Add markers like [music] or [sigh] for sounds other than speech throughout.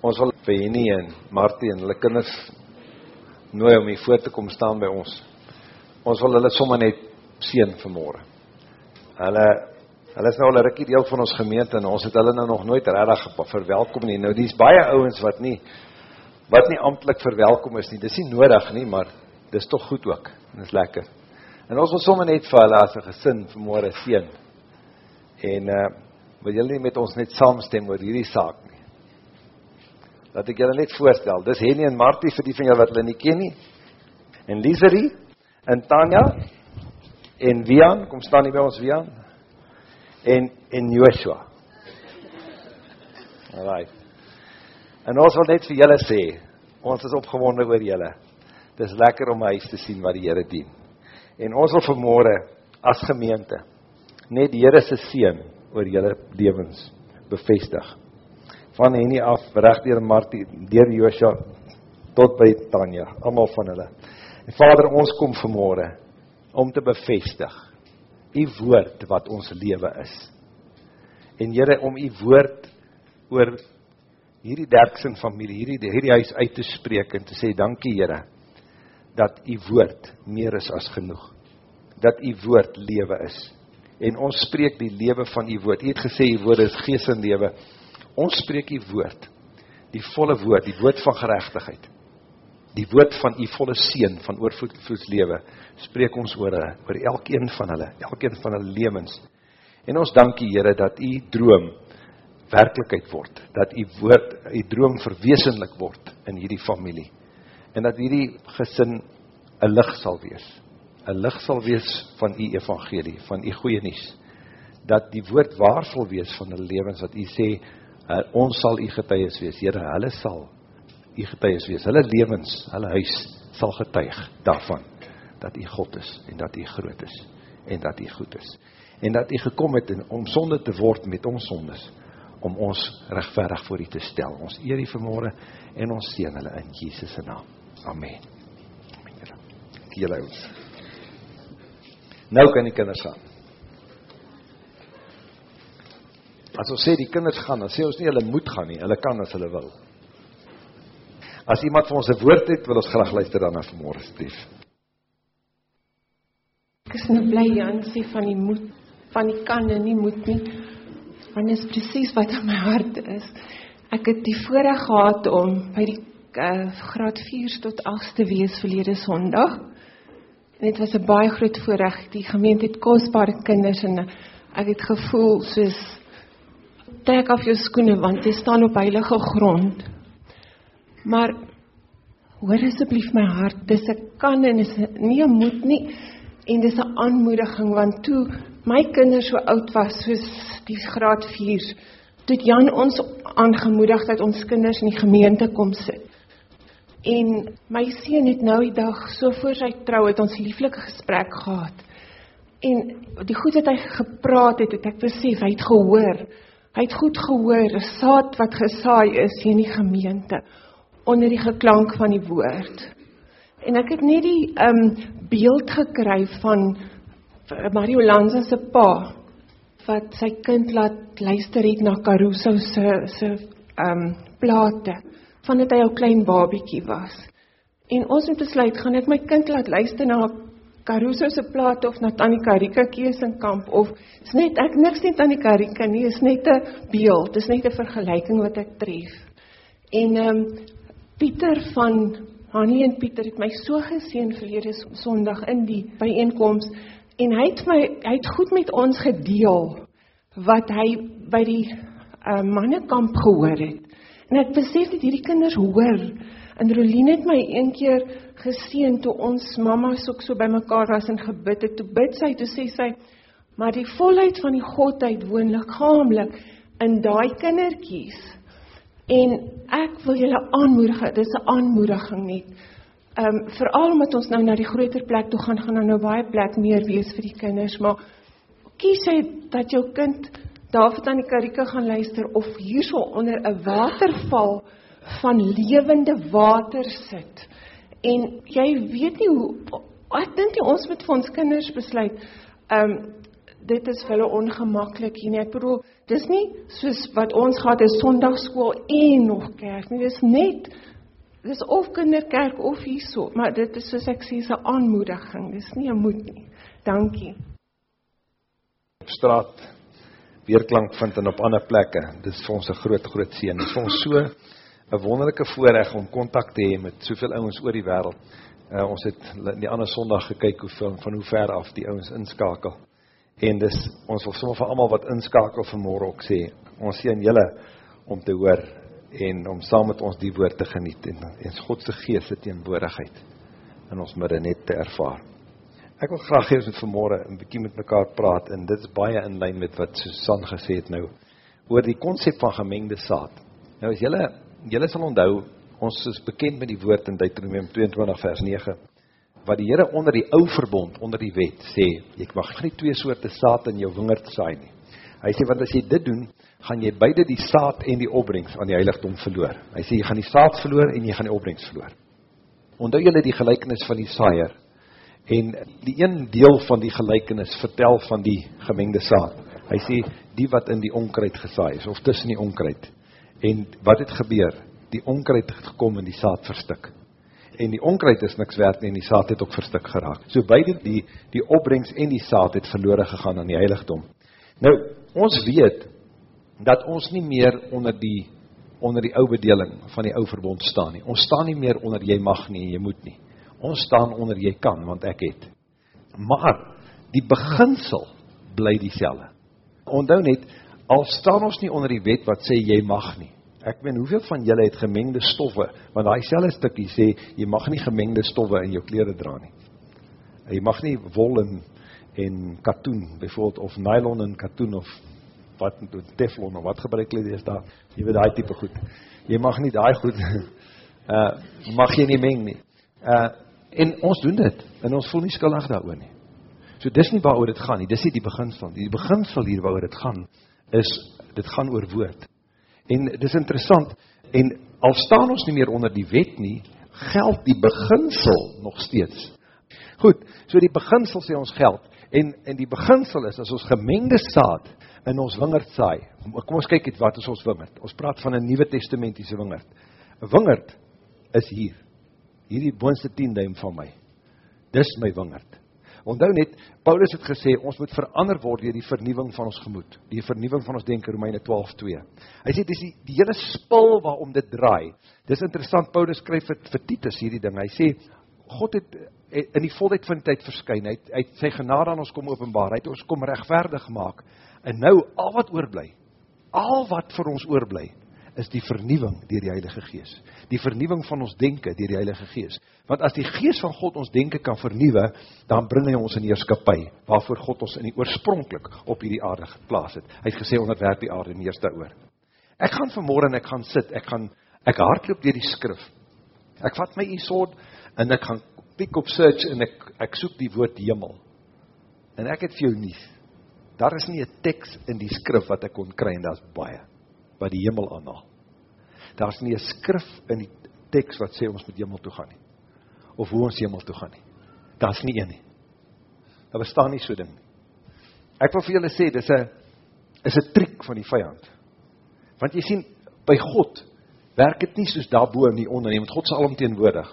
Ons wil vir Henny en Martie en hulle kinders nooi om hier voor te kom staan by ons. Ons wil hulle sommer net seën vanmôre. Hulle hulle is nou al 'n rukkie deel van ons gemeente en ons het hulle nou nog nooit regtig verwelkom nie. Nou dis baie ouens wat nie wat nie amptelik verwelkom is nie. Dis nie nodig nie, maar dis tog goed ook. Dis lekker. En ons wil sommer net vir hulle as 'n gesin vanmôre seën. En uh wil julle nie met ons net saamstem oor hierdie saak nie? Laat ek julle net voorstel. Dis Henny en Martie vir die van julle wat hulle nie ken nie. En Liserie en Tanya en Wian, kom staan hier by ons Wian. En en Joshua. Alraai. En ons wil net vir julle sê, ons is opgewonde oor julle. Dis lekker om huis te sien wat die Here doen. En ons wil vanmôre as gemeente net die Here se seën oor julle lewens bevestig. Van Henny af regdeur Martie, deur Joshua tot by Tanya, almal van hulle. En Vader, ons kom vanmôre om te bevestig u woord wat ons lewe is. En Here om u woord oor hierdie Derksen familie, hierdie hierdie huis uit te spreek en te sê dankie Here dat u woord meer is as genoeg. Dat u woord lewe is. En ons spreek die lewe van u woord. U het gesê u woord is gees en lewe. Ons spreek u woord. Die volle woord, die woord van geregtigheid. Die woord van u volle seën van oorvloeds lewe spreek ons oor oor elkeen van hulle, elkeen van hulle lewens. En ons dankie Here dat u droom werklikheid word, dat u woord, u droom verwesenlik word in hierdie familie. En dat hierdie gesin 'n lig sal wees. 'n Lig sal wees van u evangelie, van u goeie nuus. Dat die woord waar sal wees van hulle lewens wat u sê uh, ons sal u getuies wees. Here, hulle sal u getuies wees. Hulle lewens, hulle huis sal getuig daarvan dat u God is en dat u groot is en dat u goed is. En dat u gekom het om sonde te word met ons sondes om ons regverdig voor u te stel. Ons eer u vanmôre en ons seën hulle in Jesus se naam. Amen. Amen. Here. Julle ouens. Nou kan die kinders gaan. As ons sê die kinders gaan, dan sê ons nie hulle moet gaan nie, hulle kan as hulle wil. As iemand vir ons 'n woord het, wil ons graag luister daarna vanmôre, asseblief. Ek is nou bly Jan sê van die moed, van die kan en nie moet nie. Want is presies wat in my hart is. Ek het die voorreg gehad om by die uh, graad 4 tot 8 te wees verlede Sondag. En dit was 'n baie groot voorreg. Die gemeente het kosbare kinders en ek het gevoel soos trek af jou skoene want jy staan op heilige grond. Maar hoor asseblief my hart, dis 'n kan en is nie 'n moet nie en dis 'n aanmoediging want toe my kinders so oud was soos die graad 4 toe Jan ons aangemoedig dat ons kinders in die gemeente kom sit. En my seun het nou die dag so voor sy trou het ons lieflike gesprek gehad. En die goed wat hy gepraat het het ek besef hy het gehoor hy het goed gehoor 'n saad wat gesaai is in die gemeente onder die geklank van die woord En ek het net die um beeld gekry van Mario Lanza se pa wat sy kind laat luister het na Caruso se se um plate vandat hy 'n klein babietjie was. En ons het besluit gaan ek my kind laat luister na Caruso se plate of na Tannie Karika Keusenkamp of is net ek niks net Tannie Karika nie, is net 'n beeld, dis net 'n vergelyking wat ek tref. En um Pieter van Hannie en Pieter het my so geseën verlede Sondag in die byeenkoms en hy het my hy het goed met ons gedeel wat hy by die uh, mannekamp gehoor het. En ek besef dat hierdie kinders hoor. En Roline het my een keer geseën toe ons mammas ook so bymekaar was en gebid het. Toe bid sy, toe sê sy, maar die volheid van die Godheid woon liggaamlik in daai kindertjies. En ek wil julle aanmoedig, dit is 'n aanmoediging net. Ehm um, veral omdat ons nou na die groter plek toe gaan, gaan daar nou baie plek meer wees vir die kinders, maar kies jy dat jou kind daarvoor aan die karike gaan luister of hierso onder 'n waterval van lewende water sit. En jy weet nie hoe ek dink ons moet vir ons kinders besluit. Um, dit is vir hulle ongemaklik hier nie. Ek bedoel, dis nie soos wat ons gehad het Sondagskool en nog kerk nie. Dis net dis of kinderkerk of hierso, maar dit is soos ek sê 'n aanmoediging. Dis nie 'n moed nie. Dankie. Op straat weerklank vind en op ander plekke. Dis vir ons 'n groot groot seën. Dit is vir ons so 'n wonderlike voorreg om kontak te hê met soveel ouens oor die wêreld. Uh, ons het die ander Sondag gekyk hoe van, van hoe ver af die ouens inskakel. En dis ons wil sommer vir almal wat inskakel vanmôre ook sê, ons sien julle om te hoor en om saam met ons die woord te geniet en en God se gees se teenwoordigheid in ons midde net te ervaar. Ek wil graag hê ons moet vanmôre 'n bietjie met mekaar praat en dit is baie in lyn met wat Susan gesê het nou oor die konsep van gemengde saad. Nou as julle julle sal onthou, ons is bekend met die woord in Deuteronomium 22 vers 9 wat die Here onder die ou verbond, onder die wet sê, jy mag nie twee soorte saad in jou wingerd saai nie. Hy sê want as jy dit doen, gaan jy beide die saad en die opbrengs aan die heiligdom verloor. Hy sê jy gaan die saad verloor en jy gaan die opbrengs verloor. Onthou julle die gelykenis van die saaier? En die een deel van die gelykenis vertel van die gemengde saad. Hy sê die wat in die onkruid gesaai is of tussen die onkruid. En wat het gebeur? Die onkruid het gekom en die saad verstik. En die onkruid is niks werd nie en die saad het ook verstik geraak. So beide die die opbrengs en die saad het verlore gegaan aan die heiligdom. Nou, ons weet dat ons nie meer onder die onder die ou bedeling van die ou verbond staan nie. Ons staan nie meer onder jy mag nie en jy moet nie. Ons staan onder jy kan want ek het. Maar die beginsel bly dieselfde. Onthou net al staan ons nie onder die wet wat sê jy mag nie. Ek meen hoeveel van julle het gemengde stowwe? Want daai selfde stukkie sê jy mag nie gemengde stowwe in jou klere dra nie. Jy mag nie wol en en katoen byvoorbeeld of nylon en katoen of wat teflon of wat gebruik hulle dis daar jy weet daai tipe goed. Jy mag nie daai goed uh [laughs] mag jy nie meng nie. Uh en ons doen dit en ons voel nie skuldig daaroor nie. So dis nie waaroor dit gaan nie. Dis nie die beginsel die beginsel hier waaroor dit gaan is dit gaan oor woord en dis interessant en al staan ons nie meer onder die wet nie geld die beginsel nog steeds goed so die beginsel sê ons geld en en die beginsel is as ons gemengde saad in ons wingerd saai. Kom ons kyk net wat is ons wingerd. Ons praat van 'n Nuwe Testamentiese wingerd. Wingerd is hier. Hierdie boonste 10 duim van my. Dis my wingerd. Onthou net Paulus het gesê ons moet verander word deur die vernuwing van ons gemoed. Die vernuwing van ons denke Romeine 12:2. Hy sê dis die, die hele spul waarom dit draai. Dis interessant Paulus skryf vir, vir Titus hierdie ding. Hy sê God het in die volheid van tyd verskyn. Hy hy het sy genade aan ons kom openbaar. Hy het ons kom regverdig maak. En nou, al wat oorblij, al wat vir ons oorblij, is die vernieuwing dier die Heilige Gees. Die vernieuwing van ons denken dier die Heilige Gees. Want as die Gees van God ons denken kan vernieuwe, dan bring hy ons in heerskapie, waarvoor God ons in die oorspronkelijk op die aarde geplaas het. Hy het gesê, onderwerp die aarde en heers daar. Ek gaan vanmorgen, ek gaan sit, ek gaan, ek hardloop dier die skrif. Ek vat my e-sword, en ek gaan piek op search, en ek, ek soek die woord hemel. En ek het vir jou nies daar is nie een tekst in die skrif wat ek kon kry, en daar is baie, wat die hemel aanhaal. Daar is nie een skrif in die tekst wat sê ons moet hemel toe gaan nie, of hoe ons hemel toe gaan nie. Daar is nie een nie. Daar bestaan nie so ding nie. Ek wil vir julle sê, dit is een, trik van die vijand. Want jy sien, by God, werk het nie soos daarboe nie onder nie, want God is alomteenwoordig.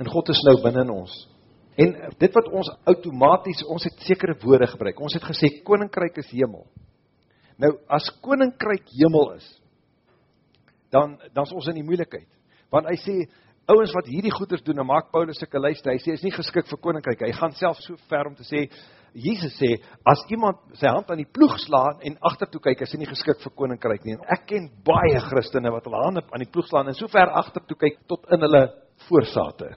En God is nou binnen ons. En dit wat ons automatisch, ons het sekere woorde gebruik, ons het gesê, koninkryk is hemel. Nou, as koninkryk hemel is, dan, dan is ons in die moeilikheid. Want hy sê, ouwens wat hierdie goeders doen, en maak Paulus sikke luister, hy sê, is nie geskik vir koninkryk, hy gaan self so ver om te sê, Jesus sê, as iemand sy hand aan die ploeg slaan, en achtertoe kyk, is hy nie geskik vir koninkryk nie. Ek ken baie christene, wat hulle hand aan die ploeg slaan, en so ver achtertoe kyk, tot in hulle voorsate.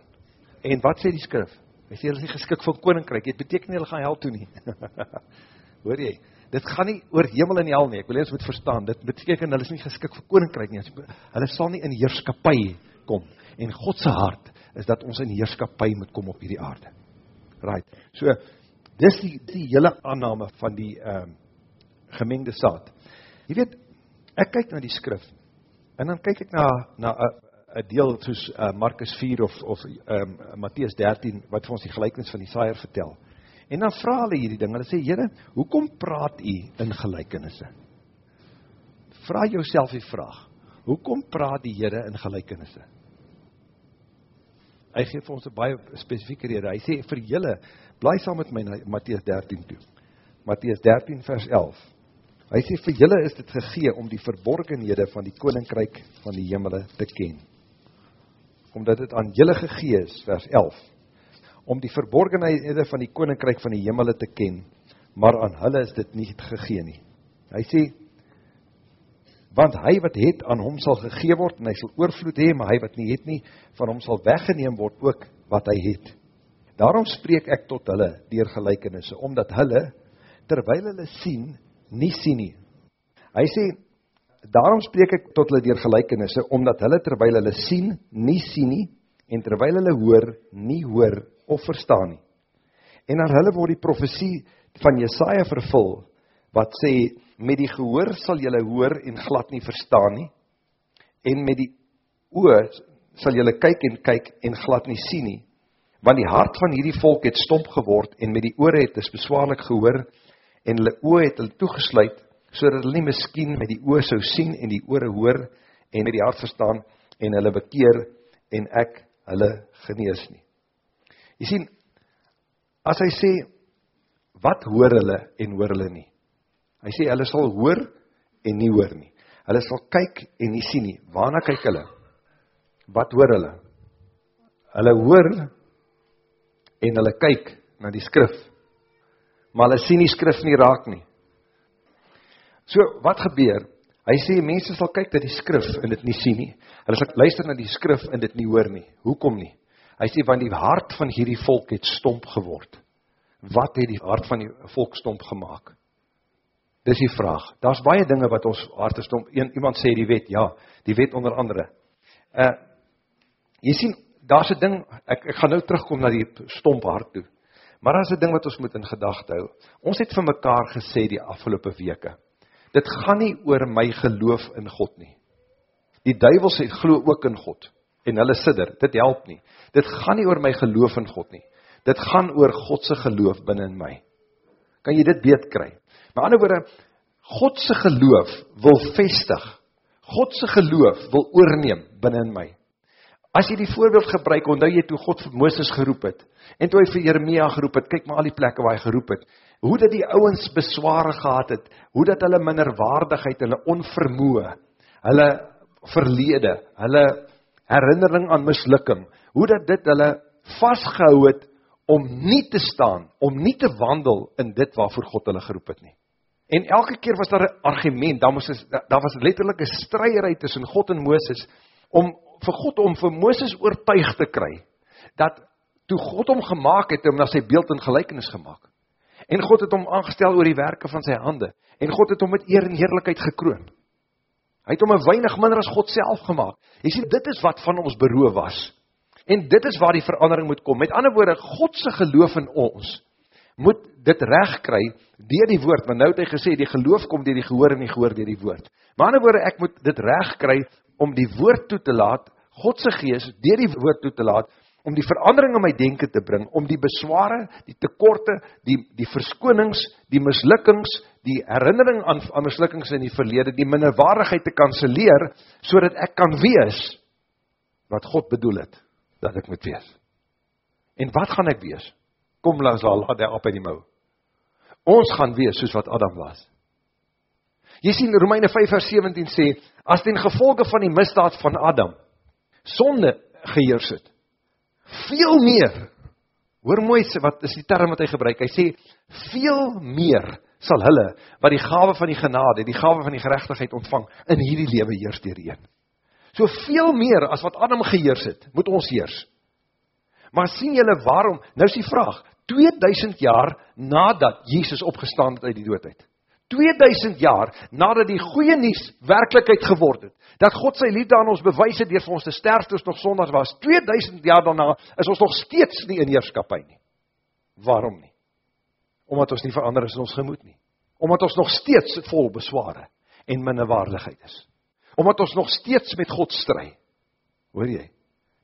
En wat sê die skrif? Hy sê, hulle is nie geskik vir koninkryk, het beteken nie, hulle gaan hel toe nie. [laughs] Hoor jy? Dit gaan nie oor hemel en hel nie, ek wil eens moet verstaan, dit beteken, hulle is nie geskik vir koninkryk nie, hulle sal nie in heerskapie kom, en Godse hart is dat ons in heerskapie moet kom op hierdie aarde. Right, so, dis die, die hele aanname van die um, gemengde saad. Jy weet, ek kyk na die skrif, en dan kyk ek na, na uh, 'n deel soos uh, Markus 4 of of um, Matteus 13 wat vir ons die gelykenis van die saaier vertel. En dan vra hulle hierdie ding. Hulle sê, Here, hoekom praat u in gelykenisse? Vra jouself die vraag. Hoekom praat die Here in gelykenisse? Hy gee vir ons 'n baie spesifieke rede. Hy sê vir julle, bly saam met my na Matteus 13 toe. Matteus 13 vers 11. Hy sê vir julle is dit gegee om die verborgenhede van die koninkryk van die hemele te ken. Omdat dit aan julle gegee is, vers 11, om die verborgenhede van die koninkryk van die hemele te ken, maar aan hulle is dit nie gegee nie. Hy sê want hy wat het aan hom sal gegee word en hy sal oorvloed hê, maar hy wat nie het nie, van hom sal weggeneem word ook wat hy het. Daarom spreek ek tot hulle deur gelykenisse omdat hulle terwyl hulle sien nie sien nie. Hy sê daarom spreek ek tot hulle deur gelykenisse omdat hulle terwyl hulle sien nie sien nie en terwyl hulle hoor nie hoor of verstaan nie. En aan hulle word die profesie van Jesaja vervul wat sê met die gehoor sal julle hoor en glad nie verstaan nie. En met die oë sal julle kyk en kyk en glad nie sien nie. Want die hart van hierdie volk het stomp geword en met die ore het is beswaarlik gehoor en hulle oë het hulle toegesluit sodat hulle nie miskien met die oë sou sien en die ore hoor en met die hart verstaan en hulle bekeer en ek hulle genees nie jy sien as hy sê wat hoor hulle en hoor hulle nie Hy sê hulle sal hoor en nie hoor nie. Hulle sal kyk en nie sien nie. Waarna kyk hulle? Wat hoor hulle? Hulle hoor en hulle kyk na die skrif. Maar hulle sien die skrif nie raak nie. So, wat gebeur? Hy sê mense sal kyk na die skrif en dit nie sien nie. Hulle sal luister na die skrif en dit nie hoor nie. Hoekom nie? Hy sê want die hart van hierdie volk het stomp geword. Wat het die hart van die volk stomp gemaak? Dis die vraag. Daar's baie dinge wat ons harte stomp. Een iemand sê die wet, ja, die wet onder andere. Uh jy sien, daar's 'n ding, ek ek gaan nou terugkom na die stomp hart toe. Maar daar's 'n ding wat ons moet in gedagte hou. Ons het vir mekaar gesê die afgelope weke. Dit gaan nie oor my geloof in God nie. Die duiwel sê glo ook in God en hulle sidder. Dit help nie. Dit gaan nie oor my geloof in God nie. Dit gaan oor God se geloof binne in my. Kan jy dit beet kry? Met ander woorde, God se geloof wil vestig. God se geloof wil oorneem binne in my. As jy die voorbeeld gebruik, onthou jy toe God vir Moses geroep het en toe hy vir Jeremia geroep het, kyk maar al die plekke waar hy geroep het. Hoe dat die ouens besware gehad het, hoe dat hulle minderwaardigheid, hulle onvermoë, hulle verlede, hulle herinnering aan mislukking, hoe dat dit hulle vasgehou het om nie te staan, om nie te wandel in dit waarvoor God hulle geroep het nie. En elke keer was daar 'n argument, daar was daar was letterlik 'n stryery tussen God en Moses om vir God om vir Moses oortuig te kry dat toe God hom gemaak het, hom na sy beeld en gelykenis gemaak. En God het hom aangestel oor die werke van sy hande en God het hom met eer en heerlikheid gekroon. Hy het hom 'n weinig minder as God self gemaak. Jy sien, dit is wat van ons beroof was. En dit is waar die verandering moet kom. Met ander woorde, God se geloof in ons moet dit reg kry deur die woord, want nou het hy gesê die geloof kom deur die gehoor en die gehoor deur die woord. Maar ander woorde, ek moet dit reg kry om die woord toe te laat, God se gees deur die woord toe te laat om die verandering in my denke te bring, om die besware, die tekorte, die die verskonings, die mislukkings, die herinnering aan aan mislukkings in die verlede, die minderwaardigheid te kanselleer sodat ek kan wees wat God bedoel het dat ek moet wees. En wat gaan ek wees? Kom langs al, laat hy op in die mou. Ons gaan wees soos wat Adam was. Jy sien Romeine 5 vers 17 sê, as ten gevolge van die misdaad van Adam, sonde geheers het, veel meer, hoor mooi wat is die term wat hy gebruik, hy sê, veel meer sal hulle, wat die gave van die genade, die gave van die gerechtigheid ontvang, in hierdie lewe heers dierheen. So veel meer as wat Adam geheers het, moet ons heers. Maar sien julle waarom, nou is die vraag, 2000 jaar nadat Jesus opgestaan het uit die doodheid. 2000 jaar nadat die goeie nuus werklikheid geword het, dat God sy liefde aan ons bewys het deur vir ons te sterf toe ons nog sondaars was. 2000 jaar daarna is ons nog steeds nie in heerskappy nie. Waarom nie? Omdat ons nie verander is in ons gemoed nie. Omdat ons nog steeds vol besware en minderwaardigheid is. Omdat ons nog steeds met God stry. Hoor jy?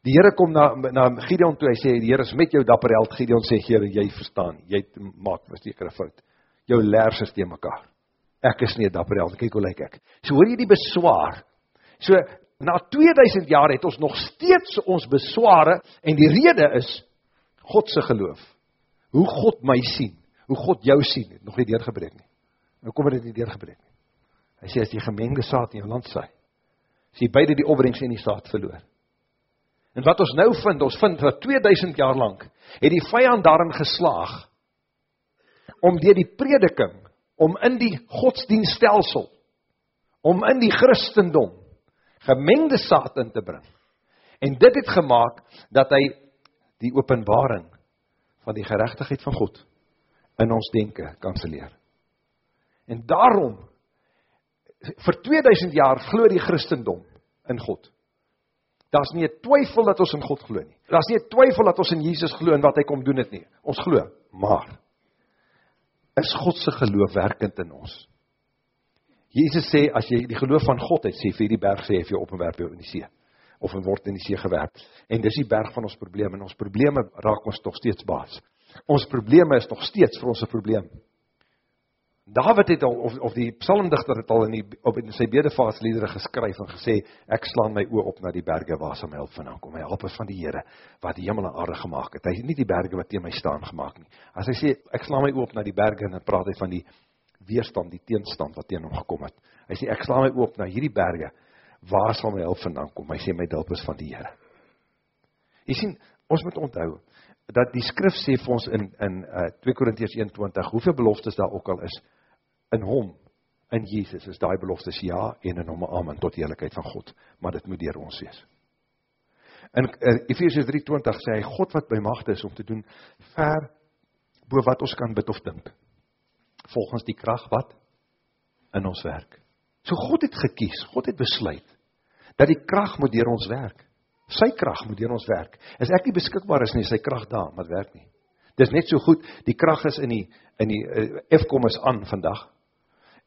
Die Here kom na na Gideon toe. Hy sê die Here is met jou dapper held. Gideon sê Here, jy verstaan. Jy maak 'n fout. Jou is te mekaar. Ek is nie 'n dapper held. Kyk hoe lyk ek. So hoor jy die beswaar. So na 2000 jaar het ons nog steeds ons besware en die rede is God se geloof. Hoe God my sien, hoe God jou sien, het nog nie deurgebreek nie. Nou kom dit nie deurgebreek nie. Hy sê as jy gemengde saad in jou land saai, as jy beide die opbrengs en die saad verloor, En wat ons nou vind, ons vind dat 2000 jaar lank het die vyand daarin geslaag om deur die prediking, om in die godsdienststelsel, om in die Christendom gemengde saad in te bring. En dit het gemaak dat hy die openbaring van die geregtigheid van God in ons denke kanselleer. En daarom vir 2000 jaar glo die Christendom in God. Daar's nie 'n twyfel dat ons in God glo nie. Daar's nie 'n twyfel dat ons in Jesus glo en wat hy kom doen het nie. Ons glo, maar is God se geloof werkend in ons? Jesus sê as jy die geloof van God het, sê vir hierdie berg sê jy vir jou opwerp jou in die see of in word in die see gewerp. En dis die berg van ons probleme en ons probleme raak ons tog steeds baas. Ons probleme is nog steeds vir ons 'n probleem. David het al of of die psalmdigter het al in die op in sy bedevaartsliedere geskryf en gesê ek slaan my oë op na die berge waar sy my hulp vandaan kom. My hulp is van die Here wat die hemel en aarde gemaak het. Hy het nie die berge wat teen my staan gemaak nie. As hy sê ek slaan my oë op na die berge en dan praat hy van die weerstand, die teenstand wat teen hom gekom het. Hy sê ek slaan my oë op na hierdie berge waar sal my hulp vandaan kom? Hy sê my hulp is van die Here. Jy sien, ons moet onthou dat die skrif sê vir ons in in uh, 2 Korintiërs 1:20 hoeveel beloftes daar ook al is in hom in Jesus is daai beloftes ja en in hom amen tot die heiligheid van God maar dit moet deur ons wees in Efesiërs 3:20 sê hy God wat by magte is om te doen ver bo wat ons kan bid of dink volgens die krag wat in ons werk so God het gekies God het besluit dat die krag moet deur ons werk Sy krag moet deur ons werk. As ek nie beskikbaar is nie, sy krag daar, maar dit werk nie. Dis net so goed, die krag is in die in die uh, F-kom is aan vandag.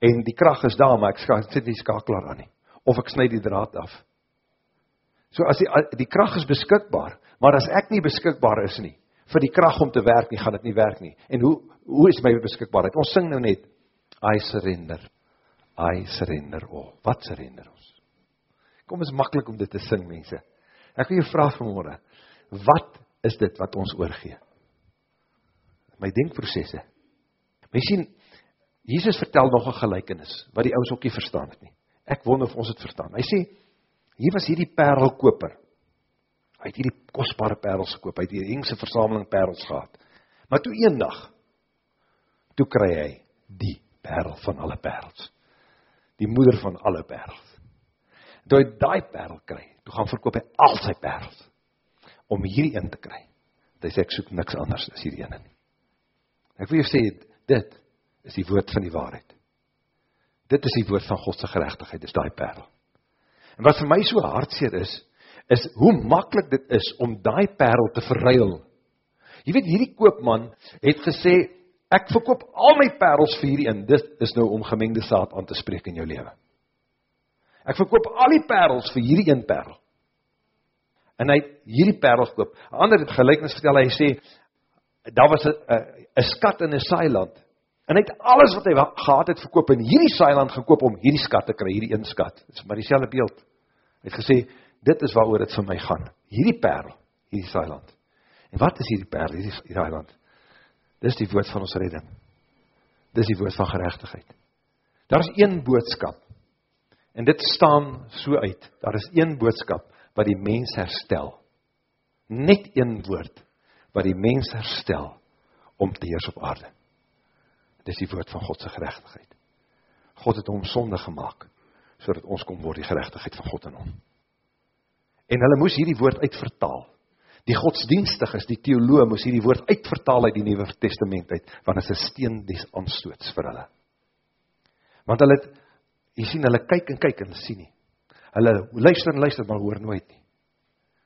En die krag is daar, maar ek sit nie skakelaar aan nie. Of ek sny die draad af. So as die die krag is beskikbaar, maar as ek nie beskikbaar is nie vir die krag om te werk nie, gaan dit nie werk nie. En hoe hoe is my beskikbaarheid? Ons sing nou net I surrender. I surrender all. Wat surrender ons? Kom is maklik om dit te sing mense. Ek wil jou vra vanmôre, wat is dit wat ons oorgee? My denkprosesse. Mens sien Jesus vertel nog 'n gelykenis wat die ouens ook nie verstaan het nie. Ek wonder of ons dit verstaan. Hy sê hier was hierdie parelkoper. Hy het hierdie kosbare parels gekoop. Hy het hierdie engse versameling parels gehad. Maar toe eendag toe kry hy die parel van alle parels. Die moeder van alle parels. Toe hy daai parel kry, toe gaan verkoop hy al sy parels om hierdie een te kry. Hy sê ek soek niks anders as hierdie een nie. Ek wil jou sê dit is die woord van die waarheid. Dit is die woord van God se geregtigheid, dis daai parel. En wat vir my so hartseer is, is hoe maklik dit is om daai parel te verruil. Jy weet hierdie koopman het gesê ek verkoop al my parels vir hierdie een. Dit is nou om gemengde saad aan te spreek in jou lewe. Ek verkoop al die parels vir hierdie een parel. En hy het hierdie parel gekoop. 'n Ander het gelykenis vertel, hy sê daar was 'n 'n skat in 'n saailand. En hy het alles wat hy gehad het verkoop in hierdie saailand gekoop om hierdie skat te kry, hierdie een skat. Dit is maar dieselfde beeld. Hy het gesê dit is waaroor dit vir my gaan. Hierdie parel, hierdie saailand. En wat is hierdie parel, hierdie saailand? Dis die woord van ons redding. Dis die woord van geregtigheid. Daar is een boodskap En dit staan so uit. Daar is een boodskap wat die mens herstel. Net een woord wat die mens herstel om te heers op aarde. Dis die woord van God se geregtigheid. God het hom sonde gemaak sodat ons kon word die geregtigheid van God in hom. En hulle moes hierdie woord uitvertaal. Die godsdienstiges, die teoloë moes hierdie woord uitvertaal uit die Nuwe Testament uit, want dit is 'n steen des aanstoots vir hulle. Want hulle het Jy sien hulle kyk en kyk en sien nie. Hulle luister en luister maar hoor nooit nie.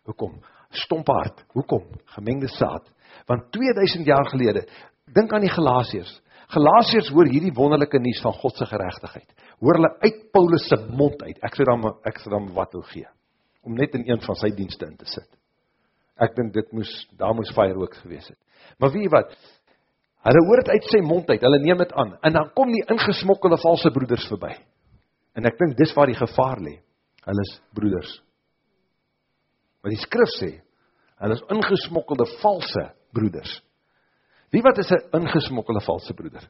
Hoekom? Stomp hart. Hoekom? Gemengde saad. Want 2000 jaar gelede, dink aan die Galasiërs. Galasiërs hoor hierdie wonderlike nuus van God se geregtigheid. Hoor hulle uit Paulus se mond uit. Ek sê dan ek sê dan wat wil gee om net in een van sy dienste in te sit. Ek dink dit moes daar moes fireworks gewees het. Maar weet jy wat? Hulle hoor dit uit sy mond uit. Hulle neem dit aan en dan kom die ingesmokkelde valse broeders verby. En ek dink dis waar die gevaar lê. Hulle is broeders. Maar die skrif sê hulle is ingesmokkelde valse broeders. Wie wat is 'n ingesmokkelde valse broeder?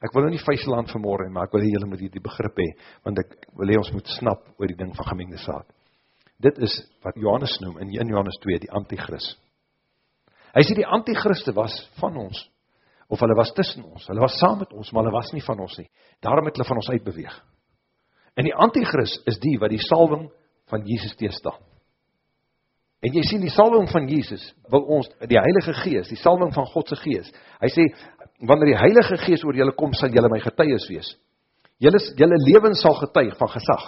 Ek wil nou nie vuisland vanmôre nie, maar ek wil hê julle moet hierdie begrip hê want ek wil hê ons moet snap oor die ding van gemengde saad. Dit is wat Johannes noem in 1 Johannes 2 die anti-kris. Hy sê die anti-kriste was van ons of hulle was tussen ons. Hulle was saam met ons, maar hulle was nie van ons nie. Daarom het hulle van ons uitbeweeg. En die anti-kris is die wat die salwing van Jesus teestaan. En jy sien die salwing van Jesus wil ons die Heilige Gees, die salwing van God se Gees. Hy sê wanneer die Heilige Gees oor julle kom, sal julle my getuies wees. Julle julle lewens sal getuig van gesag.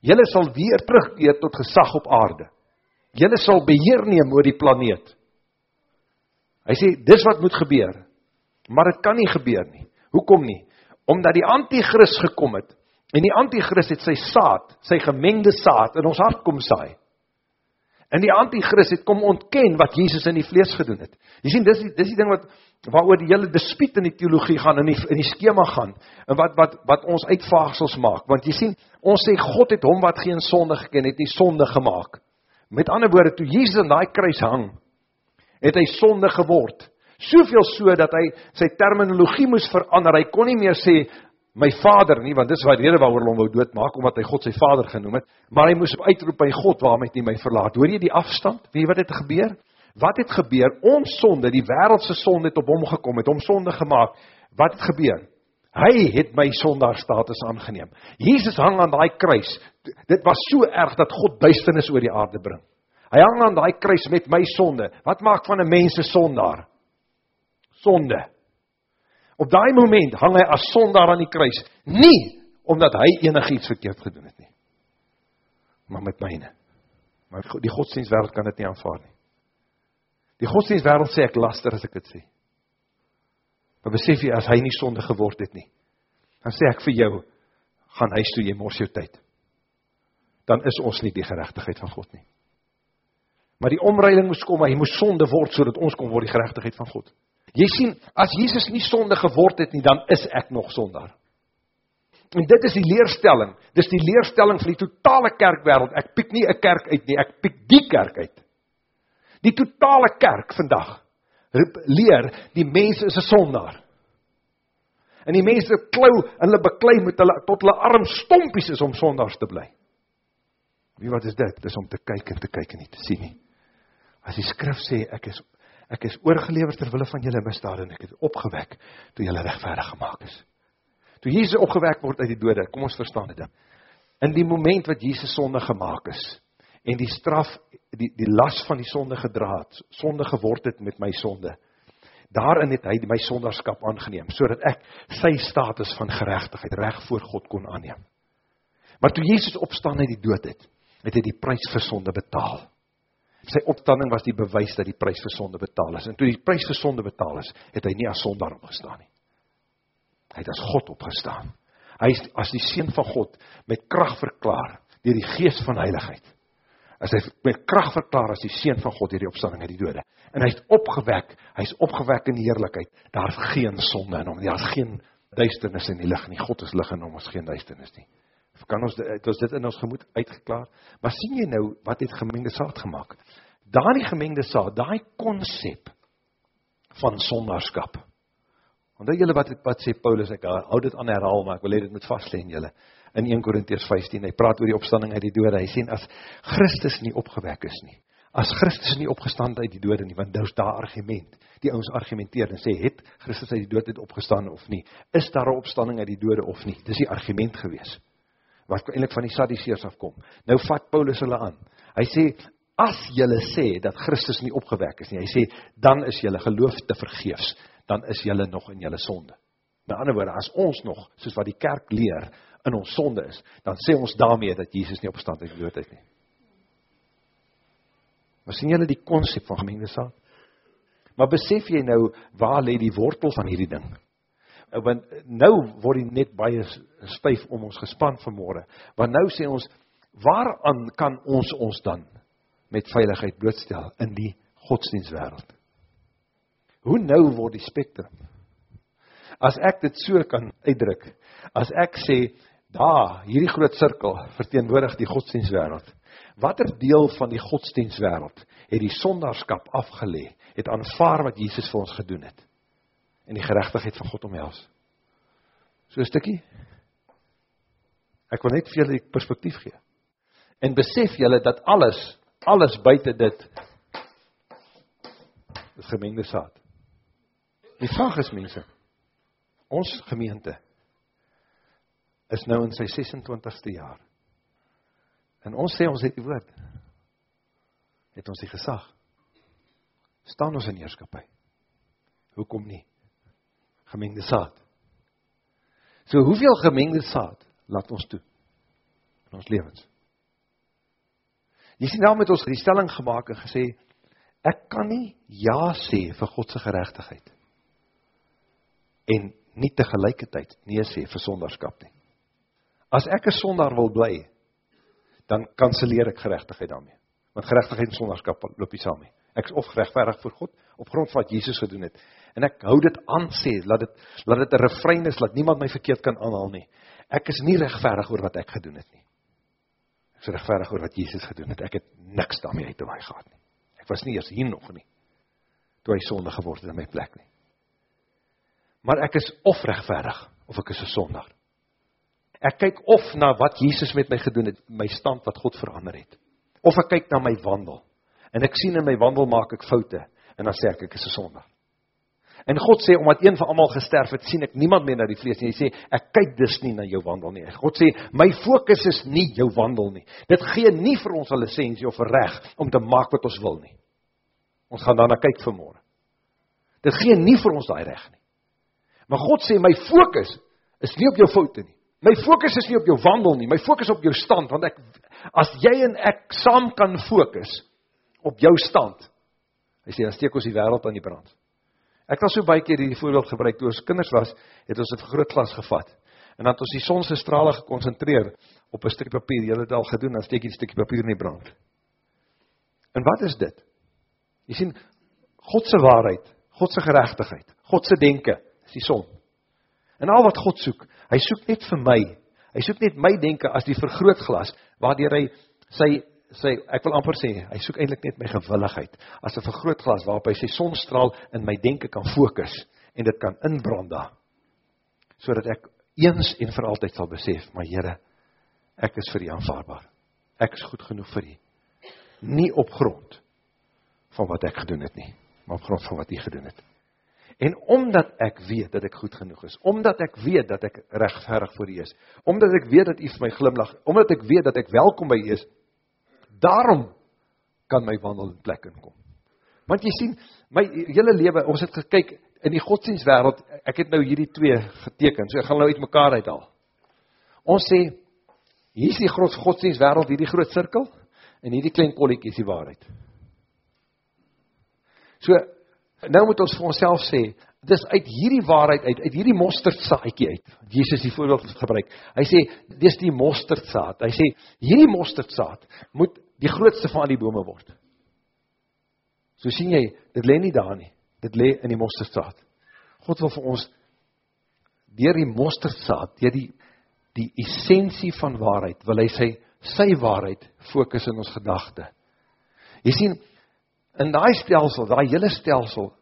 Julle sal weer terugkeer tot gesag op aarde. Julle sal beheer neem oor die planeet. Hy sê dis wat moet gebeur. Maar dit kan nie gebeur nie. Hoekom nie? Omdat die anti-kris gekom het en die anti-kris het sy saad, sy gemengde saad in ons hart kom saai. En die anti-kris het kom ontken wat Jesus in die vlees gedoen het. Jy sien dis die, dis die ding wat waaroor die hele dispuut in die teologie gaan in die in die skema gaan en wat wat wat ons uitvaagsels maak want jy sien ons sê God het hom wat geen sonde geken het nie sonde gemaak. Met ander woorde toe Jesus aan daai kruis hang het hy sonde geword. Soveel so dat hy sy terminologie moes verander. Hy kon nie meer sê my vader nie, want dis wat rede waaroor hom wou doodmaak, omdat hy God sy vader genoem het, maar hy moes uitroep by God, waarom het hy my verlaat? Hoor jy die afstand? Weet jy wat het gebeur? Wat het gebeur? Ons sonde, die wêreldse sonde het op hom gekom, het hom sonde gemaak. Wat het gebeur? Hy het my sondaar status aangeneem. Jesus hang aan daai kruis. Dit was so erg dat God duisternis oor die aarde bring. Hy hang aan daai kruis met my sonde. Wat maak van 'n mens se sondaar? Sonde. Op daai moment hang hy as sondaar aan die kruis, nie omdat hy enigiets verkeerd gedoen het nie, maar met myne. Maar die godsdienstwêreld kan dit nie aanvaar nie. Die godsdienstwêreld sê ek laster as ek dit sê. Maar besef jy as hy nie sonde geword het nie, dan sê ek vir jou, gaan huis toe jy mors jou tyd. Dan is ons nie die geregtigheid van God nie. Maar die omreiling moes kom, hy moes sonde word sodat ons kon word die geregtigheid van God. Jy sien, as Jesus nie sonde geword het nie, dan is ek nog sondaar. En dit is die leerstelling. Dis die leerstelling van die totale kerkwêreld. Ek piek nie 'n kerk uit nie, ek piek die kerk uit. Die totale kerk vandag leer die mense is 'n sondaar. En die mense klou hulle beklei met hulle tot hulle arm stompies is om sondaars te bly. Wie wat is dit? Dis om te kyk en te kyk en nie te sien nie. As die skrif sê ek is ek is oorgelewer ter wille van julle misdade en ek het opgewek toe julle regverdig gemaak is. Toe Jesus opgewek word uit die dode, kom ons verstaan dit. In die moment wat Jesus sonde gemaak is en die straf die die las van die sonde gedra het, sonde geword het met my sonde. Daarin het hy my sondarskap aangeneem sodat ek sy status van geregtigheid reg voor God kon aanneem. Maar toe Jesus opstaan uit die dood het, het hy die prys vir sonde betaal sy opstanding was die bewys dat die prys vir sonde betaal is. En toe die prys vir sonde betaal is, het hy nie as sondaar opgestaan nie. Hy het as God opgestaan. Hy is as die seun van God met krag verklaar deur die gees van heiligheid. As hy met krag verklaar as die seun van God hierdie opstanding uit die dode. En hy's opgewek, hy's opgewek in heerlikheid. Daar's geen sonde in hom. Daar's geen duisternis in die lig nie. God is lig en hom is geen duisternis nie kan ons het ons dit in ons gemoed uitgeklaar. Maar sien jy nou wat het gemengde saad gemaak? Daardie gemengde saad, daai konsep van sondaarskap. Onthou julle wat wat sê Paulus ek hou dit aan herhaal maar ek wil hê dit moet vas lê in julle. In 1 Korintiërs 15 hy praat oor die opstanding uit die dode. Hy sê as Christus nie opgewek is nie, as Christus nie opgestaan uit die dode nie, want daar's daar argument. Die ouens argumenteer en sê het Christus uit die dood het opgestaan of nie? Is daar 'n opstanding uit die dode of nie? Dis die argument gewees wat eintlik van die Sadduseërs afkom. Nou vat Paulus hulle aan. Hy sê as julle sê dat Christus nie opgewek is nie, hy sê dan is julle geloof te vergeefs, dan is julle nog in julle sonde. Met ander woorde, as ons nog soos wat die kerk leer in ons sonde is, dan sê ons daarmee dat Jesus nie opgestaan uit die dood het nie. Maar sien julle die konsep van gemengde saad? Maar besef jy nou waar lê die wortel van hierdie ding? Eh, want nou word die net baie styf om ons gespan vanmôre. Want nou sê ons waaraan kan ons ons dan met veiligheid blootstel in die godsdienstwêreld. Hoe nou word die spektrum? As ek dit so kan uitdruk, as ek sê, daar, hierdie groot sirkel verteenwoordig die godsdienstwêreld. Watter deel van die godsdienstwêreld het die sondaarskap afgelê, het aanvaar wat Jesus vir ons gedoen het en die geregtigheid van God omhels? So 'n stukkie. Ek wil net vir julle die perspektief gee. En besef julle dat alles, alles buite dit is gemengde saad. Die vraag is mense, ons gemeente is nou in sy 26ste jaar. En ons sê ons het die woord. Het ons die gesag. Staan ons in heerskappy. Hoekom nie? Gemengde saad. So hoeveel gemengde saad laat ons toe in ons lewens? Jy sien nou met ons die stelling gemaak en gesê ek kan nie ja sê vir God se geregtigheid en nie te gelykertyd nee sê vir sondarskap nie. As ek 'n sondaar wil bly, dan kanselleer ek geregtigheid daarmee. Want geregtigheid en sondarskap loop nie saam nie. Ek is of geregverdig voor God op grond van wat Jesus gedoen het. En ek hou dit aan sê, laat dit laat dit 'n refrein is, laat niemand my verkeerd kan aanhaal nie. Ek is nie regverdig oor wat ek gedoen het nie. Ek is regverdig oor wat Jesus gedoen het. Ek het niks daarmee uit te waai gehad nie. Ek was nie eers hier nog nie. Toe hy sonde geword het in my plek nie maar ek is of regverdig of ek is 'n sondaar. Ek kyk of na wat Jesus met my gedoen het, my stand wat God verander het. Of ek kyk na my wandel en ek sien in my wandel maak ek foute en dan sê ek ek is 'n sondaar. En God sê omdat een van almal gesterf het, sien ek niemand meer na die vlees nie. Hy sê ek kyk dus nie na jou wandel nie. God sê my fokus is nie jou wandel nie. Dit gee nie vir ons 'n lisensie of 'n reg om te maak wat ons wil nie. Ons gaan daarna kyk vanmôre. Dit gee nie vir ons daai reg nie. Maar God sê my fokus is nie op jou foute nie. My fokus is nie op jou wandel nie, my fokus op jou stand want ek as jy en ek saam kan fokus op jou stand. Hy sê dan steek ons die wêreld aan die brand. Ek het al so baie keer hierdie voorbeeld gebruik toe ons kinders was, het ons 'n vergrootglas gevat en dan het ons die son se strale gekonsentreer op 'n stukkie papier. Jy het dit al gedoen, dan steek jy die stukkie papier in die brand. En wat is dit? Jy sien God se waarheid, God se geregtigheid, God se denke is die son. En al wat God soek, hy soek net vir my. Hy soek net my denke as die vergrootglas waardeur hy sy sy ek wil amper sê, hy soek eintlik net my gewilligheid as 'n vergrootglas waarop hy sy sonstraal in my denke kan fokus en dit kan inbrand daar. Sodat ek eens en vir altyd sal besef, maar Here, ek is vir U aanvaarbaar. Ek is goed genoeg vir U. Nie op grond van wat ek gedoen het nie, maar op grond van wat U gedoen het. En omdat ek weet dat ek goed genoeg is, omdat ek weet dat ek regverdig voor U is, omdat ek weet dat U vir my glimlag, omdat ek weet dat ek welkom by U is, daarom kan my wandel in plek inkom. Want jy sien, my hele lewe, ons het gekyk in die godsdienstwêreld, ek het nou hierdie twee geteken, so ek gaan nou uit mekaar uithaal. Ons sê hier is die groot godsdienstwêreld, hierdie groot sirkel en hierdie klein kolletjie is die waarheid. So nou moet ons vir onsself sê, dis uit hierdie waarheid uit, uit hierdie mosterdsaadjie uit, Jesus die voorbeeld gebruik, hy sê, dis die mosterdsaad, hy sê, hierdie mosterdsaad moet die grootste van die bome word. So sien jy, dit le nie daar nie, dit le in die mosterdsaad. God wil vir ons, dier die mosterdsaad, dier die, die essentie van waarheid, wil hy sy, sy waarheid focus in ons gedachte. Jy sien, in daai stelsel, daai hele stelsel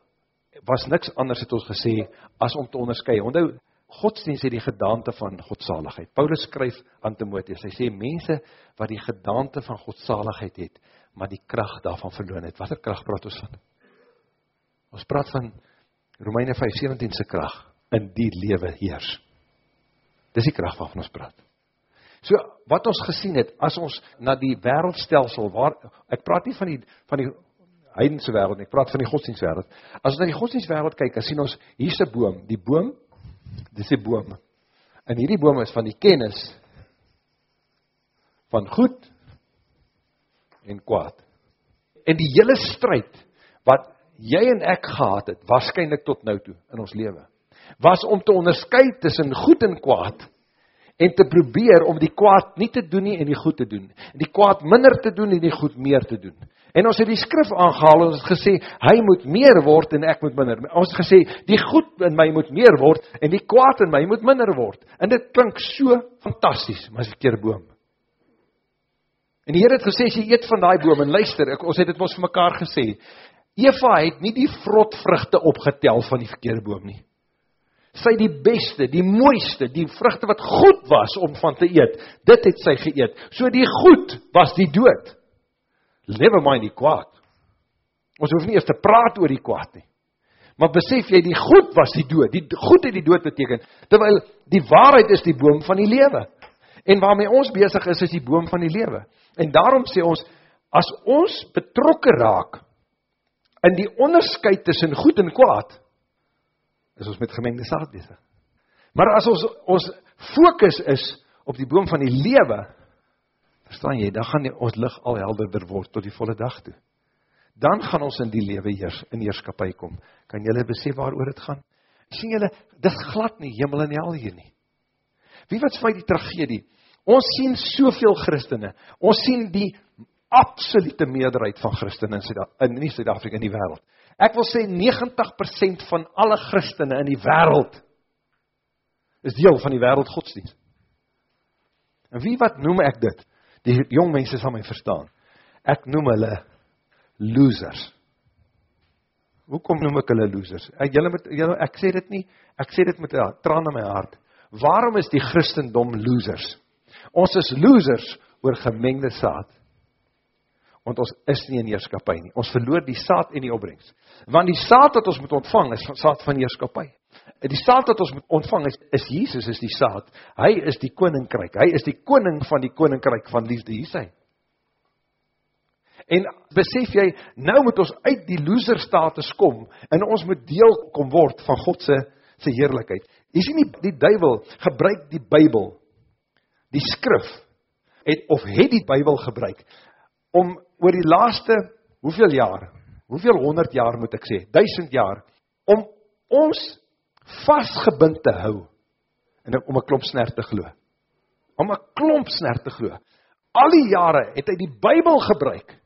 was niks anders het ons gesê as om te onderskei. Onthou godsdienst het die gedaante van godsaligheid. Paulus skryf aan Timoteus. Hy sê mense wat die gedaante van godsaligheid het, maar die krag daarvan verloon het. Watter krag praat ons van? Ons praat van Romeine 5:17 se krag in die lewe heers. Dis die krag waarvan ons praat. So wat ons gesien het as ons na die wêreldstelsel waar ek praat nie van die van die heidense wêreld, ek praat van die godsdienstwêreld. As ons na die godsdienstwêreld kyk, dan sien ons hier's 'n boom, die boom, dis 'n boom. En hierdie boom is van die kennis van goed en kwaad. En die hele stryd wat jy en ek gehad het, waarskynlik tot nou toe in ons lewe, was om te onderskei tussen goed en kwaad en te probeer om die kwaad nie te doen nie en die goed te doen. En die kwaad minder te doen en die goed meer te doen. En ons het die skrif aangehaal en ons het gesê hy moet meer word en ek moet minder. Ons het gesê die goed in my moet meer word en die kwaad in my moet minder word. En dit klink so fantasties, maar as ek keer boom. En die Here het gesê as jy eet van daai boom en luister, ek, ons het dit mos vir mekaar gesê. Eva het nie die vrotvrugte opgetel van die verkeerde boom nie. Sy die beste, die mooiste, die vrugte wat goed was om van te eet, dit het sy geëet. So die goed was die dood. Never mind die kwaad. Ons hoef nie eers te praat oor die kwaad nie. Maar besef jy die goed was die dood. Die goed het die dood beteken terwyl die waarheid is die boom van die lewe. En waarmee ons besig is is die boom van die lewe. En daarom sê ons as ons betrokke raak in die onderskeid tussen goed en kwaad, is ons met gemengde saad besig. Maar as ons ons fokus is op die boom van die lewe, verstaan jy, dan gaan die, ons lig al helderder word tot die volle dag toe. Dan gaan ons in die lewe heers in heerskappy kom. Kan julle besef waaroor dit gaan? sien julle, dis glad nie hemel en hel hier nie. Wie wat sê die tragedie? Ons sien soveel Christene. Ons sien die absolute meerderheid van Christene in Suid-Afrika, nie Suid-Afrika in die wêreld. Ek wil sê 90% van alle Christene in die wêreld is deel van die wêreldgodsdienst. En wie wat noem ek dit? Die jong mense sal my verstaan. Ek noem hulle losers. Hoekom noem ek hulle losers? Ek julle met julle ek sê dit nie, ek sê dit met 'n traan in my hart. Waarom is die Christendom losers? Ons is losers oor gemengde saad. Want ons is nie in heerskappy nie. Ons verloor die saad en die opbrengs. Want die saad wat ons moet ontvang is saad van heerskappy. Die saad wat ons moet ontvang is, is Jesus is die saad. Hy is die koninkryk. Hy is die koning van die koninkryk van liefde. Hier sê. En besef jy, nou moet ons uit die loser status kom en ons moet deel kom word van God se se heerlikheid. Jy sien die die duiwel gebruik die Bybel die skrif het of het die Bybel gebruik om oor die laaste hoeveel jaar, hoeveel 100 jaar moet ek sê, 1000 jaar om ons vasgebind te hou en om 'n klomp snert te glo. Om 'n klomp snert te glo. Al die jare het hy die Bybel gebruik.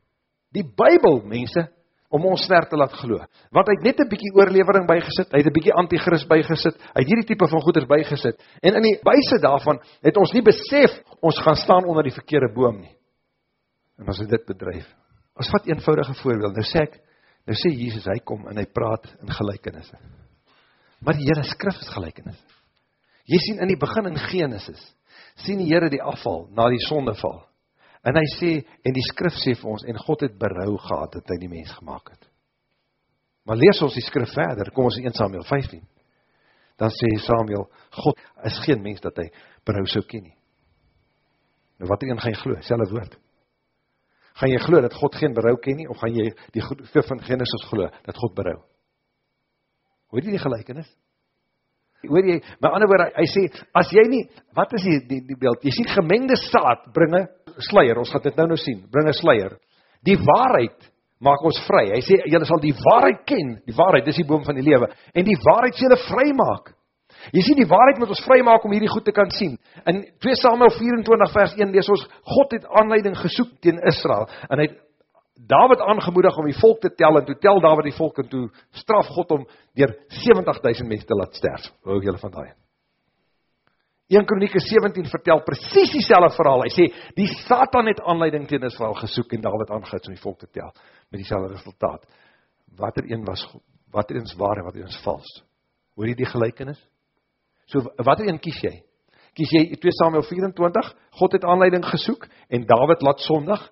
Die Bybel, mense, om ons sterk te laat glo. Want hy het net 'n bietjie oorlewering bygesit, hy het 'n bietjie anti-kris bygesit, hy het hierdie tipe van goeders bygesit. En in die wyse daarvan het ons nie besef ons gaan staan onder die verkeerde boom nie. En ons het dit bedryf. Ons vat 'n eenvoudige voorbeeld. Nou sê ek, nou sê Jesus hy kom en hy praat in gelykenisse. Maar die Here skrif is gelykenisse. Jy sien in die begin in Genesis sien die Here die afval na die sondeval. En hy sê, en die skrif sê vir ons, en God het berou gehad dat hy die mens gemaakt het. Maar lees ons die skrif verder, kom ons in 1 Samuel 15. Dan sê Samuel, God is geen mens dat hy berou sou ken nie. Nou wat een gaan jy glo, selwe woord. Gaan jy glo dat God geen berou ken nie, of gaan jy die skrif van Genesis glo, dat God berou? Hoor jy die gelijkenis? Hoor jy, my ander woord, hy sê, as jy nie, wat is die, die, die beeld? Jy sien gemengde saad, bring een sluier, ons gaat dit nou nou sien, bring een sluier. Die waarheid maak ons vry. Hy sê, jylle sal die waarheid ken, die waarheid, dis die boom van die lewe, en die waarheid sê jylle vry maak. Jy sien, die waarheid moet ons vry maak om hierdie goed te kan sien. In 2 Samuel 24 vers 1 lees ons, God het aanleiding gesoek teen Israel, en hy het David aangemoedig om die volk te tel en toe tel David die volk en toe straf God om deur 70000 mense te laat sterf. Hou julle van daai. 1 Kronieke 17 vertel presies dieselfde verhaal. Hy sê die Satan het aanleiding teen Israel gesoek en Dawid aangehits om die volk te tel met dieselfde resultaat. Watter een was watter een is waar en watter een is vals? Hoor jy die gelykenis? So watter een kies jy? Kies jy 2 Samuel 24? God het aanleiding gesoek en Dawid laat sondig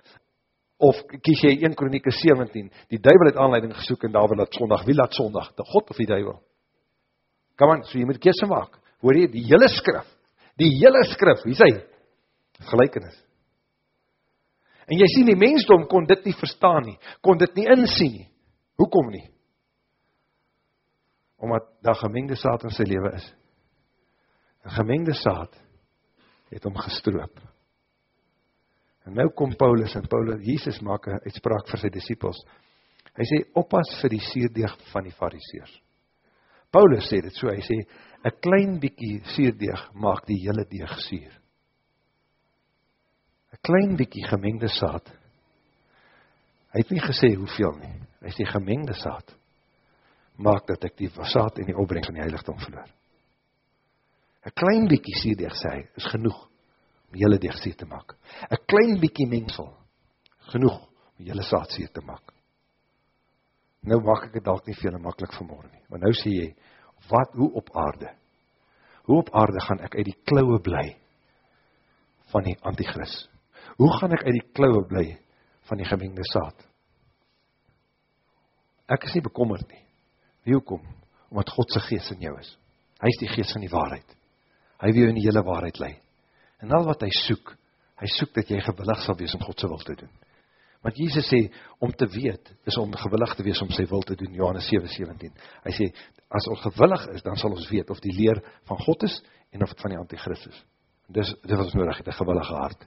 of kies jy 1 Kronieke 17, die duivel het aanleiding gesoek en daar wil laat sondag, wie laat sondag, die God of die duivel? Kom aan, so jy moet kese maak, hoor jy, die hele skrif, die hele skrif, wie sê, gelijkenis. En jy sien, die mensdom kon dit nie verstaan nie, kon dit nie insien nie, hoekom nie? Omdat daar gemengde saad in sy leven is. Een gemengde saad het om gestroop. En nou kom Paulus en Paulus, Jesus maak een uitspraak vir sy disciples. Hy sê, oppas vir die sierdeeg van die fariseers. Paulus sê dit so, hy sê, een klein bykie sierdeeg maak die hele deeg sier. Een klein bykie gemengde saad Hy het nie gesê hoeveel nie. Hy sê gemengde saad maak dat ek die saad en die opbrengst van die heiligdom verloor. Een klein bykie sierdeeg, sê hy, is genoeg om jylle deeg sier te maak. Een klein bykie mengsel, genoeg om jylle saad sier te maak. Nou maak ek het dalk nie veel makkelijk vanmorgen nie. Want nou sê jy, wat, hoe op aarde? Hoe op aarde gaan ek uit die klauwe bly van die antichrist? Hoe gaan ek uit die klauwe bly van die gemengde saad? Ek is nie bekommerd nie. Wie hoekom? Omdat Godse geest in jou is. Hy is die geest van die waarheid. Hy wil jou in die hele waarheid lei. En al wat hy soek, hy soek dat jy gewillig sal wees om Godse wil te doen. Want Jesus sê, om te weet, is om gewillig te wees om sy wil te doen, Johannes 7, 17. Hy sê, as ons gewillig is, dan sal ons weet of die leer van God is, en of het van die antichrist is. Dis, dit was nodig, het een gewillige hart.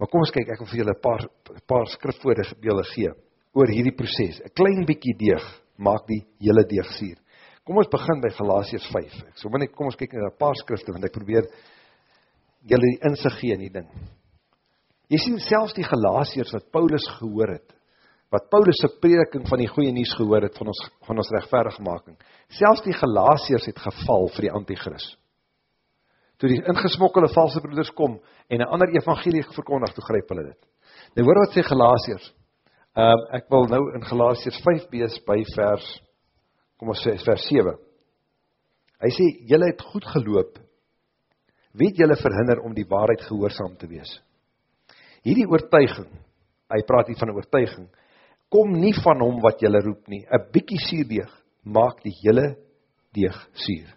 Maar kom ons kyk, ek wil vir julle paar, paar skrifwoorde gee, oor hierdie proces. Een klein bykie deeg, maak die hele deeg sier. Kom ons begin by Galatius 5. Ek so, kom ons kyk na een paar skrifte, want ek probeer julle die inzicht gee in die ding. Jy sien selfs die Galatiërs wat Paulus gehoor het, wat Paulus se prediking van die goeie nuus gehoor het van ons van ons regverdigmaking. Selfs die Galasiërs het geval vir die anti-kris. Toe die ingesmokkelde valse broeders kom en 'n ander evangelie verkondig, toe gryp hulle dit. Nou hoor wat sê Galasiërs. Ehm um, ek wil nou in Galasiërs 5 bees by vers kom ons sê vers 7. Hy sê julle het goed geloop. Wie het julle verhinder om die waarheid gehoorsaam te wees? hierdie oortuiging, hy praat hier van oortuiging, kom nie van hom wat jylle roep nie, een bykie sierdeeg, maak die jylle deeg sier.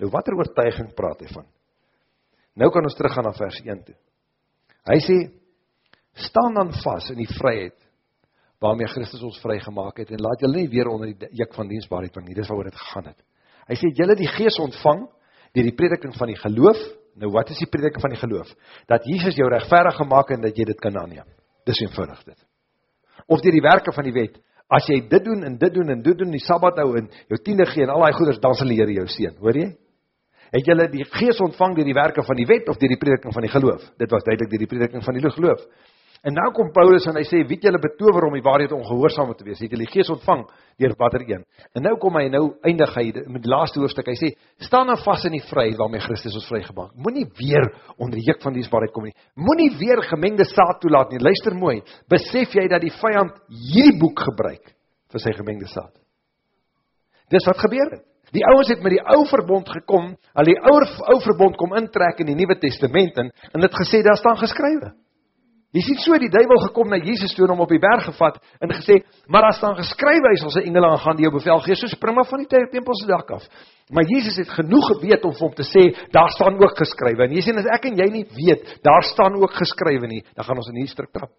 Nou wat er oortuiging praat hy van? Nou kan ons teruggaan na vers 1 toe. Hy sê, staan dan vast in die vryheid, waarmee Christus ons vry gemaakt het, en laat jylle nie weer onder die jik van dienstbaarheid, want nie, dit is waar het gegaan het. Hy sê, jylle die geest ontvang, dier die prediking van die geloof, Nou wat is die prediking van die geloof? Dat Jesus jou rechtverig gemaakt en dat jy dit kan aanneem. Dis eenvoudig dit. Of dier die werke van die wet, as jy dit doen en dit doen en dit doen, die sabbat hou en jou tiende gee en al die goeders, dan sal die Heer jou sien. Hoor jy? Het jylle die geest ontvang dier die werke van die wet of dier die prediking van die geloof? Dit was duidelijk dier die prediking van die geloof. En nou kom Paulus en hy sê, wie het julle betover om die waarheid ongehoorzaam te wees? Het julle die geest ontvang dier watter een? En nou kom hy, nou eindig hy met die laaste hoofdstuk, hy sê, sta nou vast in die vry waarmee Christus ons vrygemaak. Moet nie weer onder die juk van die waarheid kom nie. Moet nie weer gemengde saad toelaat nie. Luister mooi, besef jy dat die vijand hierdie boek gebruik vir sy gemengde saad? Dis wat gebeur het. Die ouwens het met die ouwe verbond gekom, al die ouwe, ouwe verbond kom intrek in die Nieuwe Testament en, en het gesê, daar staan geskrywe. Jy sien so die duivel gekom na Jesus toe en hom op die berg gevat en gesê, maar as dan geskryf hy sal sy engele aangaan die jou bevel gee, so spring maar van die tempelse dak af. Maar Jesus het genoeg geweet om vir hom te sê, daar staan ook geskrywe. En jy sien, as ek en jy nie weet, daar staan ook geskrywe nie, dan gaan ons in die strik trap.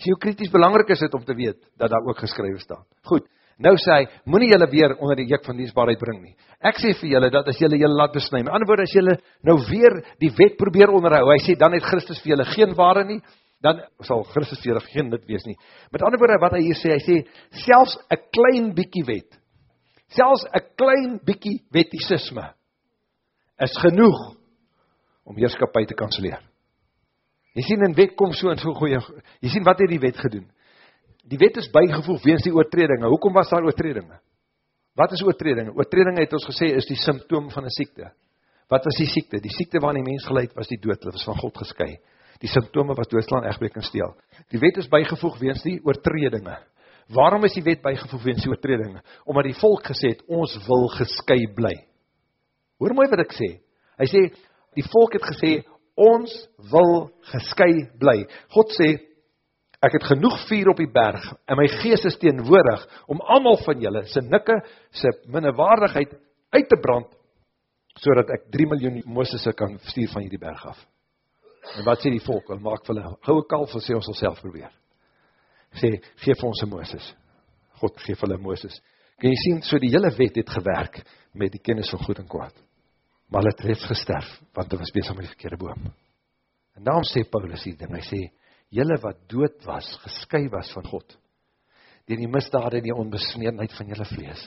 Sien hoe kritisch belangrijk is het om te weet, dat daar ook geskrywe staan. Goed, Nou sê hy, moet nie jylle weer onder die juk van dienstbaarheid bring nie. Ek sê vir jylle, dat as jylle jylle laat besnui, met ander woord, as jylle nou weer die wet probeer onderhou, hy sê, dan het Christus vir jylle geen ware nie, dan sal Christus vir jylle geen nut wees nie. Met ander woord, wat hy hier sê, hy sê, selfs een klein bykie wet, selfs een klein bykie wettisisme, is genoeg om heerskapie te kanseleer. Jy sien, in wet kom so en so goeie, jy sien, wat het die wet gedoen? Die wet is bygevoeg weens die oortredinge. Hoekom was daar oortredinge? Wat is oortredinge? Oortredinge het ons gesê is die symptoom van 'n siekte. Wat was die siekte? Die siekte waarin die mens geleid was die dood, dit was van God geskei. Die simptome was doodslaan, egbreek en steel. Die wet is bygevoeg weens die oortredinge. Waarom is die wet bygevoeg weens die oortredinge? Omdat die volk gesê het ons wil geskei bly. Hoor mooi wat ek sê. Hy sê die volk het gesê ons wil geskei bly. God sê ek het genoeg vuur op die berg, en my geest is teenwoordig, om allemaal van julle, sy nikke, sy minnewaardigheid uit te brand, so dat ek 3 miljoen Moosese kan stuur van hierdie berg af. En wat sê die volk? Hulle maak vir hulle, gouwe kalf, sê ons al self probeer. Sê, geef ons een Mooses. God geef hulle Mooses. Kan jy sien, so die hele wet het gewerk, met die kennis van goed en kwaad. Maar hulle het reeds gesterf, want hulle was bezig met die verkeerde boom. En daarom sê Paulus hier, en hy sê, jylle wat dood was, gesky was van God, dier die misdade en die onbesneedheid van jylle vlees.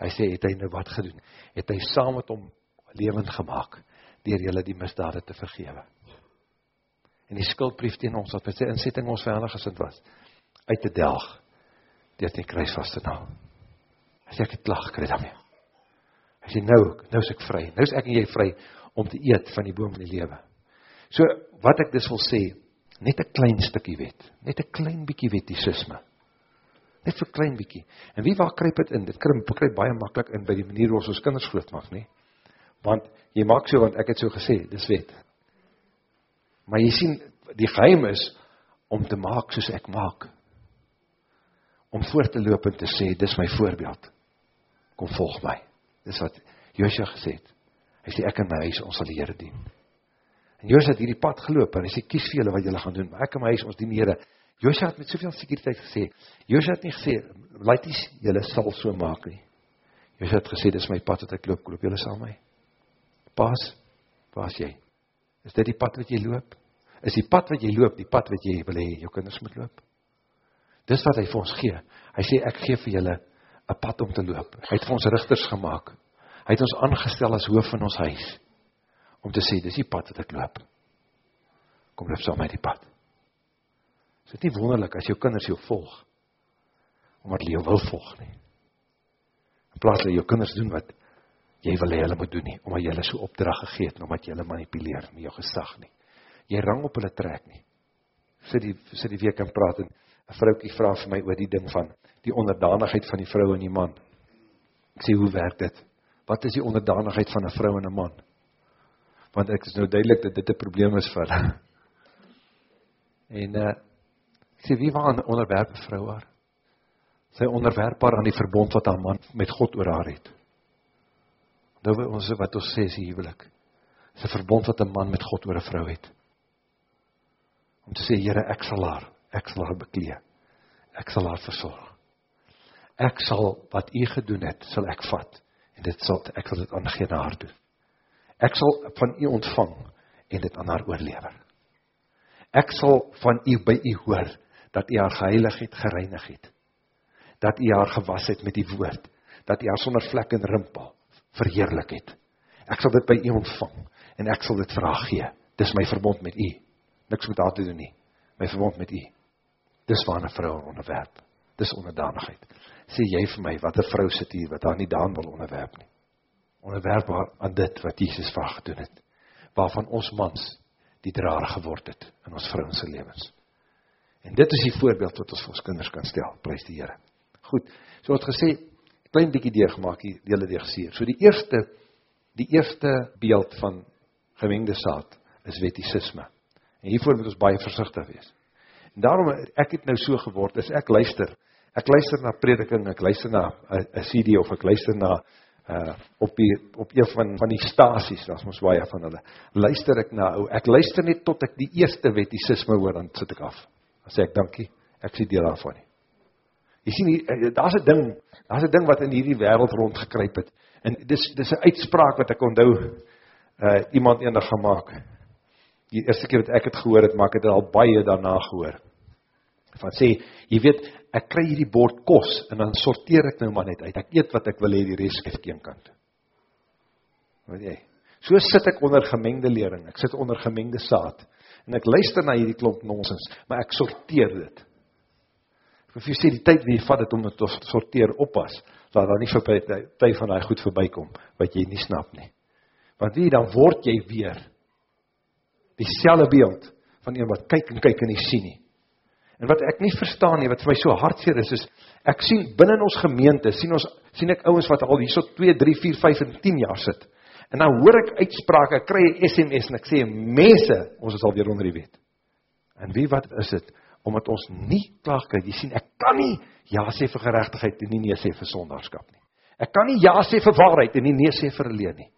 Hy sê, het hy nou wat gedoen? Het hy saam met hom levend gemaakt, dier jylle die misdade te vergewe. En die skuldbrief teen ons, wat met sy inzetting ons veilig gesind was, uit te delg deur die kruis vas te naal. As ek het klag kry daarmee. Hy sê nou, nou is ek vry. Nou is ek en jy vry om te eet van die boom van die lewe. So wat ek dis wil sê, net 'n klein stukkie wet, net 'n klein bietjie wetisisme. Net so klein bietjie. En wie waar kruip dit in? Dit krimp, kruip baie maklik in by die manier hoe ons kinders groot maak, nê? Want jy maak so want ek het so gesê, dis wet. Maar jy sien, die geheim is om te maak soos ek maak. Om voor te loop en te sê, dis my voorbeeld. Kom volg my. Dis wat Joshua gesê het. Hy sê ek en my huis ons sal die Here dien. En Joshua het hierdie pad geloop en hy sê kies vir julle wat julle gaan doen, maar ek en my huis ons dien die Here. Joshua het met soveel sekuriteit gesê. Joshua het nie gesê laat nie julle sal so maak nie. Joshua het gesê dis my pad wat ek loop, loop julle saam met my. Pas, pas jy. Is dit die pad wat jy loop? Is die pad wat jy loop, die pad wat jy wil hê jou kinders moet loop? Dis wat hy vir ons gee. Hy sê ek gee vir julle 'n pad om te loop. Hy het vir ons rigters gemaak. Hy het ons aangestel as hoof van ons huis om te sê dis die pad wat ek loop. Kom loop saam met die pad. Is dit nie wonderlik as jou kinders jou volg omdat hulle jou wil volg nie? In plaas dat jou kinders doen wat jy wil hê hulle moet doen nie, omdat jy hulle so opdrag gegee het, omdat jy hulle manipuleer met jou gesag nie. Jy rang op hulle trek nie. Sit die sit die week en praat en 'n vroukie vra vir my oor die ding van die onderdanigheid van die vrou en die man. Ek sê hoe werk dit? Wat is die onderdanigheid van 'n vrou en 'n man? Want ek is nou duidelik dat dit 'n probleem is vir hulle. [laughs] En uh ek sê wie waar onderwerp 'n vrou haar? Sy onderwerp haar aan die verbond wat haar man met God oor haar het. Nou ons wat ons sê is huwelik. Dis 'n verbond wat 'n man met God oor 'n vrou het. Om te sê Here, ek sal haar, ek sal haar beklee. Ek sal haar versorg. Ek sal wat u gedoen het, sal ek vat en dit sal ek sal dit aan geen haar doen. Ek sal van u ontvang en dit aan haar oorlewer. Ek sal van u by u hoor dat u haar geheilig het, gereinig het. Dat u haar gewas het met die woord, dat u haar sonder vlek en rimpel verheerlik het. Ek sal dit by u ontvang en ek sal dit vir haar gee. Dis my verbond met u. Niks met haar te doen nie. My verbond met u. Dis waar 'n vrou onderwerp. Dis onderdanigheid. Sê jy vir my watter vrou sit hier wat haar nie daan wil onderwerp nie? Onderwerp aan dit wat Jesus vir haar gedoen het. Waarvan ons mans die draer geword het in ons vrouens se lewens. En dit is die voorbeeld wat ons vir ons kinders kan stel. Prys die Here. Goed. So het gesê klein bietjie deurgemaak hier, die hele deurgeseer. So die eerste die eerste beeld van gemengde saad is wetisisme. En hiervoor moet ons baie versigtig wees. En daarom ek het nou so geword, as ek luister, ek luister na prediking, ek luister na 'n CD of ek luister na uh op die op een van van die stasies, daar's mos baie van hulle. Luister ek na ou, ek luister net tot ek die eerste wetisisme hoor dan sit ek af. Dan sê ek dankie, ek sien deel daarvan nie. Jy sien eh, daar's 'n ding, daar's 'n ding wat in hierdie wêreld rondgekruip het. En dis dis 'n uitspraak wat ek onthou uh iemand eendag gemaak. Die eerste keer wat ek dit gehoor het, maar ek het dit al baie daarna gehoor. Van sê, jy weet, ek kry hierdie bord kos en dan sorteer ek nou maar net uit. Ek eet wat ek wil hê die res skief kant. Weet jy? So sit ek onder gemengde lering. Ek sit onder gemengde saad en ek luister na hierdie klomp nonsens, maar ek sorteer dit of jy sê die tyd wie jy vat het om het te sorteer oppas, dat daar nie vir tyd van die goed voorbij kom, wat jy nie snap nie. Want wie, dan word jy weer die selle beeld van een wat kyk en kyk en nie sien nie. En wat ek nie verstaan nie, wat vir my so hartseer is, is, ek sien binnen ons gemeente, sien, ons, sien ek ouwens wat al hier so 2, 3, 4, 5 en 10 jaar sit, en dan hoor ek uitspraak, ek krij SMS, en ek sê, mense, ons is al weer onder die wet. En wie wat is het? omdat ons nie klaar kry, jy sien, ek kan nie ja sê vir gerechtigheid en nie nee sê vir sondagskap nie. Ek kan nie ja sê vir waarheid en nie nee sê vir alleen nie.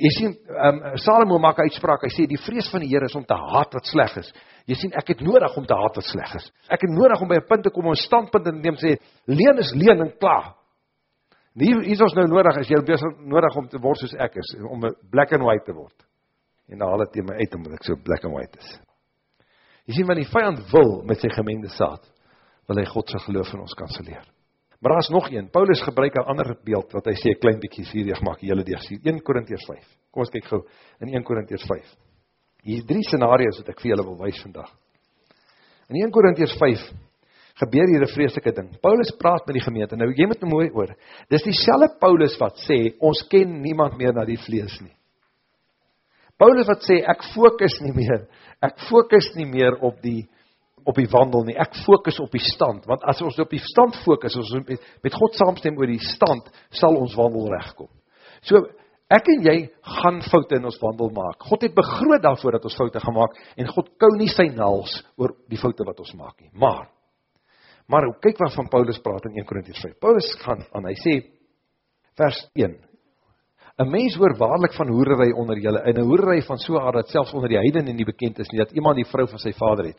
Jy sien, um, Salomo maak uitspraak, hy sê, die vrees van die Heer is om te haat wat sleg is. Jy sien, ek het nodig om te haat wat sleg is. Ek het nodig om by een punt te kom, om een standpunt te neem, sê, leen is leen en klaar. Hier is ons nou nodig, is jy nodig om te word soos ek is, om black and white te word. En dan haal het in my uit, omdat ek so black and white is. Jy sien, wat die vijand wil met sy gemengde saad, wil hy Godse geloof in ons kanseleer. Maar daar is nog een, Paulus gebruik een ander beeld, wat hy sê, klein bykie sierig maak, die hele deeg sien, 1 Korintiers 5, kom ons kyk gauw, in 1 Korintiers 5, hier is drie scenario's wat ek vir julle wil wees vandag. In 1 Korintiers 5, gebeur hier 'n vreeslike ding. Paulus praat met die gemeente. Nou jy moet nou mooi hoor. Dis dieselfde Paulus wat sê ons ken niemand meer na die vlees nie. Paulus wat sê ek fokus nie meer. Ek fokus nie meer op die op die wandel nie. Ek fokus op die stand, want as ons op die stand fokus, ons met, met God saamstem oor die stand, sal ons wandel regkom. So ek en jy gaan foute in ons wandel maak. God het begroot daarvoor dat ons foute gemaak en God kou nie sy naels oor die foute wat ons maak nie. Maar maar kyk wat van Paulus praat in 1 Korintiërs 5. Paulus gaan aan. Hy sê vers 1 'n mens hoor waarlik van hoerery onder julle 'n hoerery van so 'n aard dat selfs onder die heidene nie bekend is nie dat iemand die vrou van sy vader het.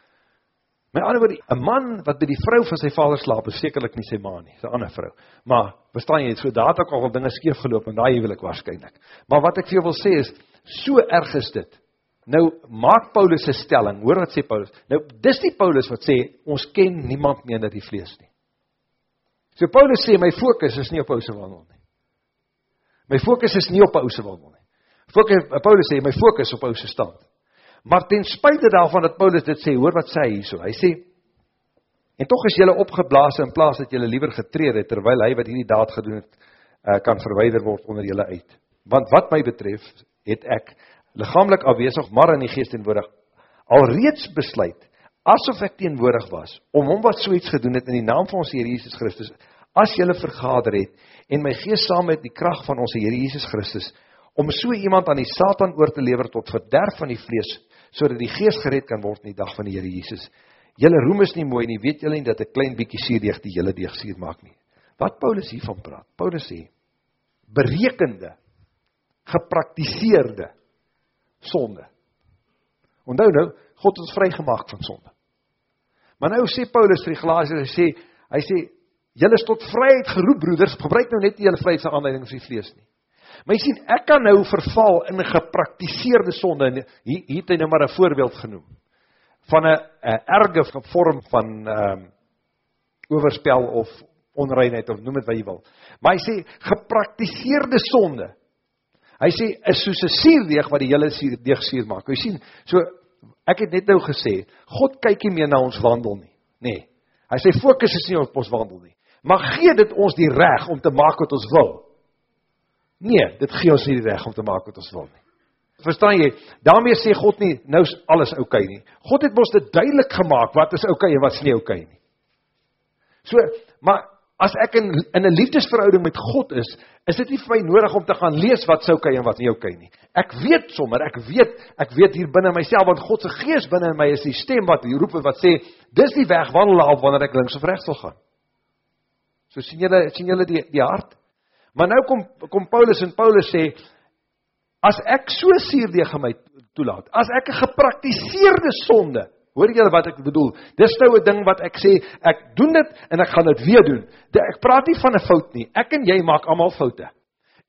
Met ander woorde, 'n man wat by die vrou van sy vader slaap, is sekerlik nie sy ma nie, sy ander vrou. Maar verstaan jy, so daar het ook al dinge skeef geloop en daai huwelik waarskynlik. Maar wat ek vir jou wil sê is, so erg is dit. Nou maak Paulus 'n stelling. Hoor wat sê Paulus? Nou dis die Paulus wat sê ons ken niemand meer net die vlees nie. So Paulus sê my fokus is nie op ou se wandel nie. My fokus is nie op ou se wandel nie. Fokus Paulus sê my fokus op ou se stand. Maar ten spyte daarvan dat Paulus dit sê, hoor wat sê hy hierso. Hy sê en tog is julle opgeblaas in plaas dat julle liewer getree het terwyl hy wat hierdie daad gedoen het uh, kan verwyder word onder julle uit. Want wat my betref, het ek liggaamlik afwesig, maar in die gees teenwoordig alreeds besluit asof ek teenwoordig was om hom wat so iets gedoen het in die naam van ons Here Jesus Christus as julle vergader het en my gees saam met die krag van ons Here Jesus Christus om so iemand aan die Satan oor te lewer tot verderf van die vlees sodat die gees gered kan word in die dag van die Here Jesus. Julle roem is nie mooi nie, weet julle nie dat 'n klein bietjie suurdeeg die hele deeg suur maak nie. Wat Paulus hiervan praat? Paulus sê berekende gepraktiseerde sonde. Onthou nou, God het ons vrygemaak van sonde. Maar nou sê Paulus vir die Galasiërs, hy sê hy sê julle is tot vryheid geroep broeders, gebruik nou net nie julle vryheid as aanleiding vir die vlees nie. Maar jy sien, ek kan nou verval in gepraktiseerde sonde en hier hier het hy nou maar 'n voorbeeld genoem van 'n erge vorm van ehm um, oorspel of onreinheid of noem dit wat jy wil. Maar hy sê gepraktiseerde sonde. Hy sê is soos 'n suurdeeg wat die hele suurdeeg suur maak. Jy sien, so ek het net nou gesê, God kyk nie meer na ons wandel nie, nê. Nee. Hy sê fokus is nie op ons wandel nie. Maar gee dit ons die reg om te maak wat ons wil. Nee, dit gee ons nie die reg om te maak wat ons wil nie. Verstaan jy? daarmee sê God nie nou is alles oukei okay nie. God het mos dit duidelik gemaak wat is oukei okay en wat is nie oukei okay nie. So, maar as ek in in 'n liefdesverhouding met God is, is dit nie vir my nodig om te gaan lees wat sou oukei en wat nie oukei nie. Ek weet sommer, ek weet, ek weet hier binne myself want God se gees binne in my is die stem wat hier roep wat sê, dis die weg wandel af wanneer ek links of regs wil gaan. So sien julle sien julle die die hart Maar nou kom kom Paulus en Paulus sê as ek so suurdeeg in my toelaat, as ek 'n gepraktiseerde sonde, hoor julle wat ek bedoel? Dis nou 'n ding wat ek sê, ek doen dit en ek gaan dit weer doen. Ek praat nie van 'n fout nie. Ek en jy maak almal foute.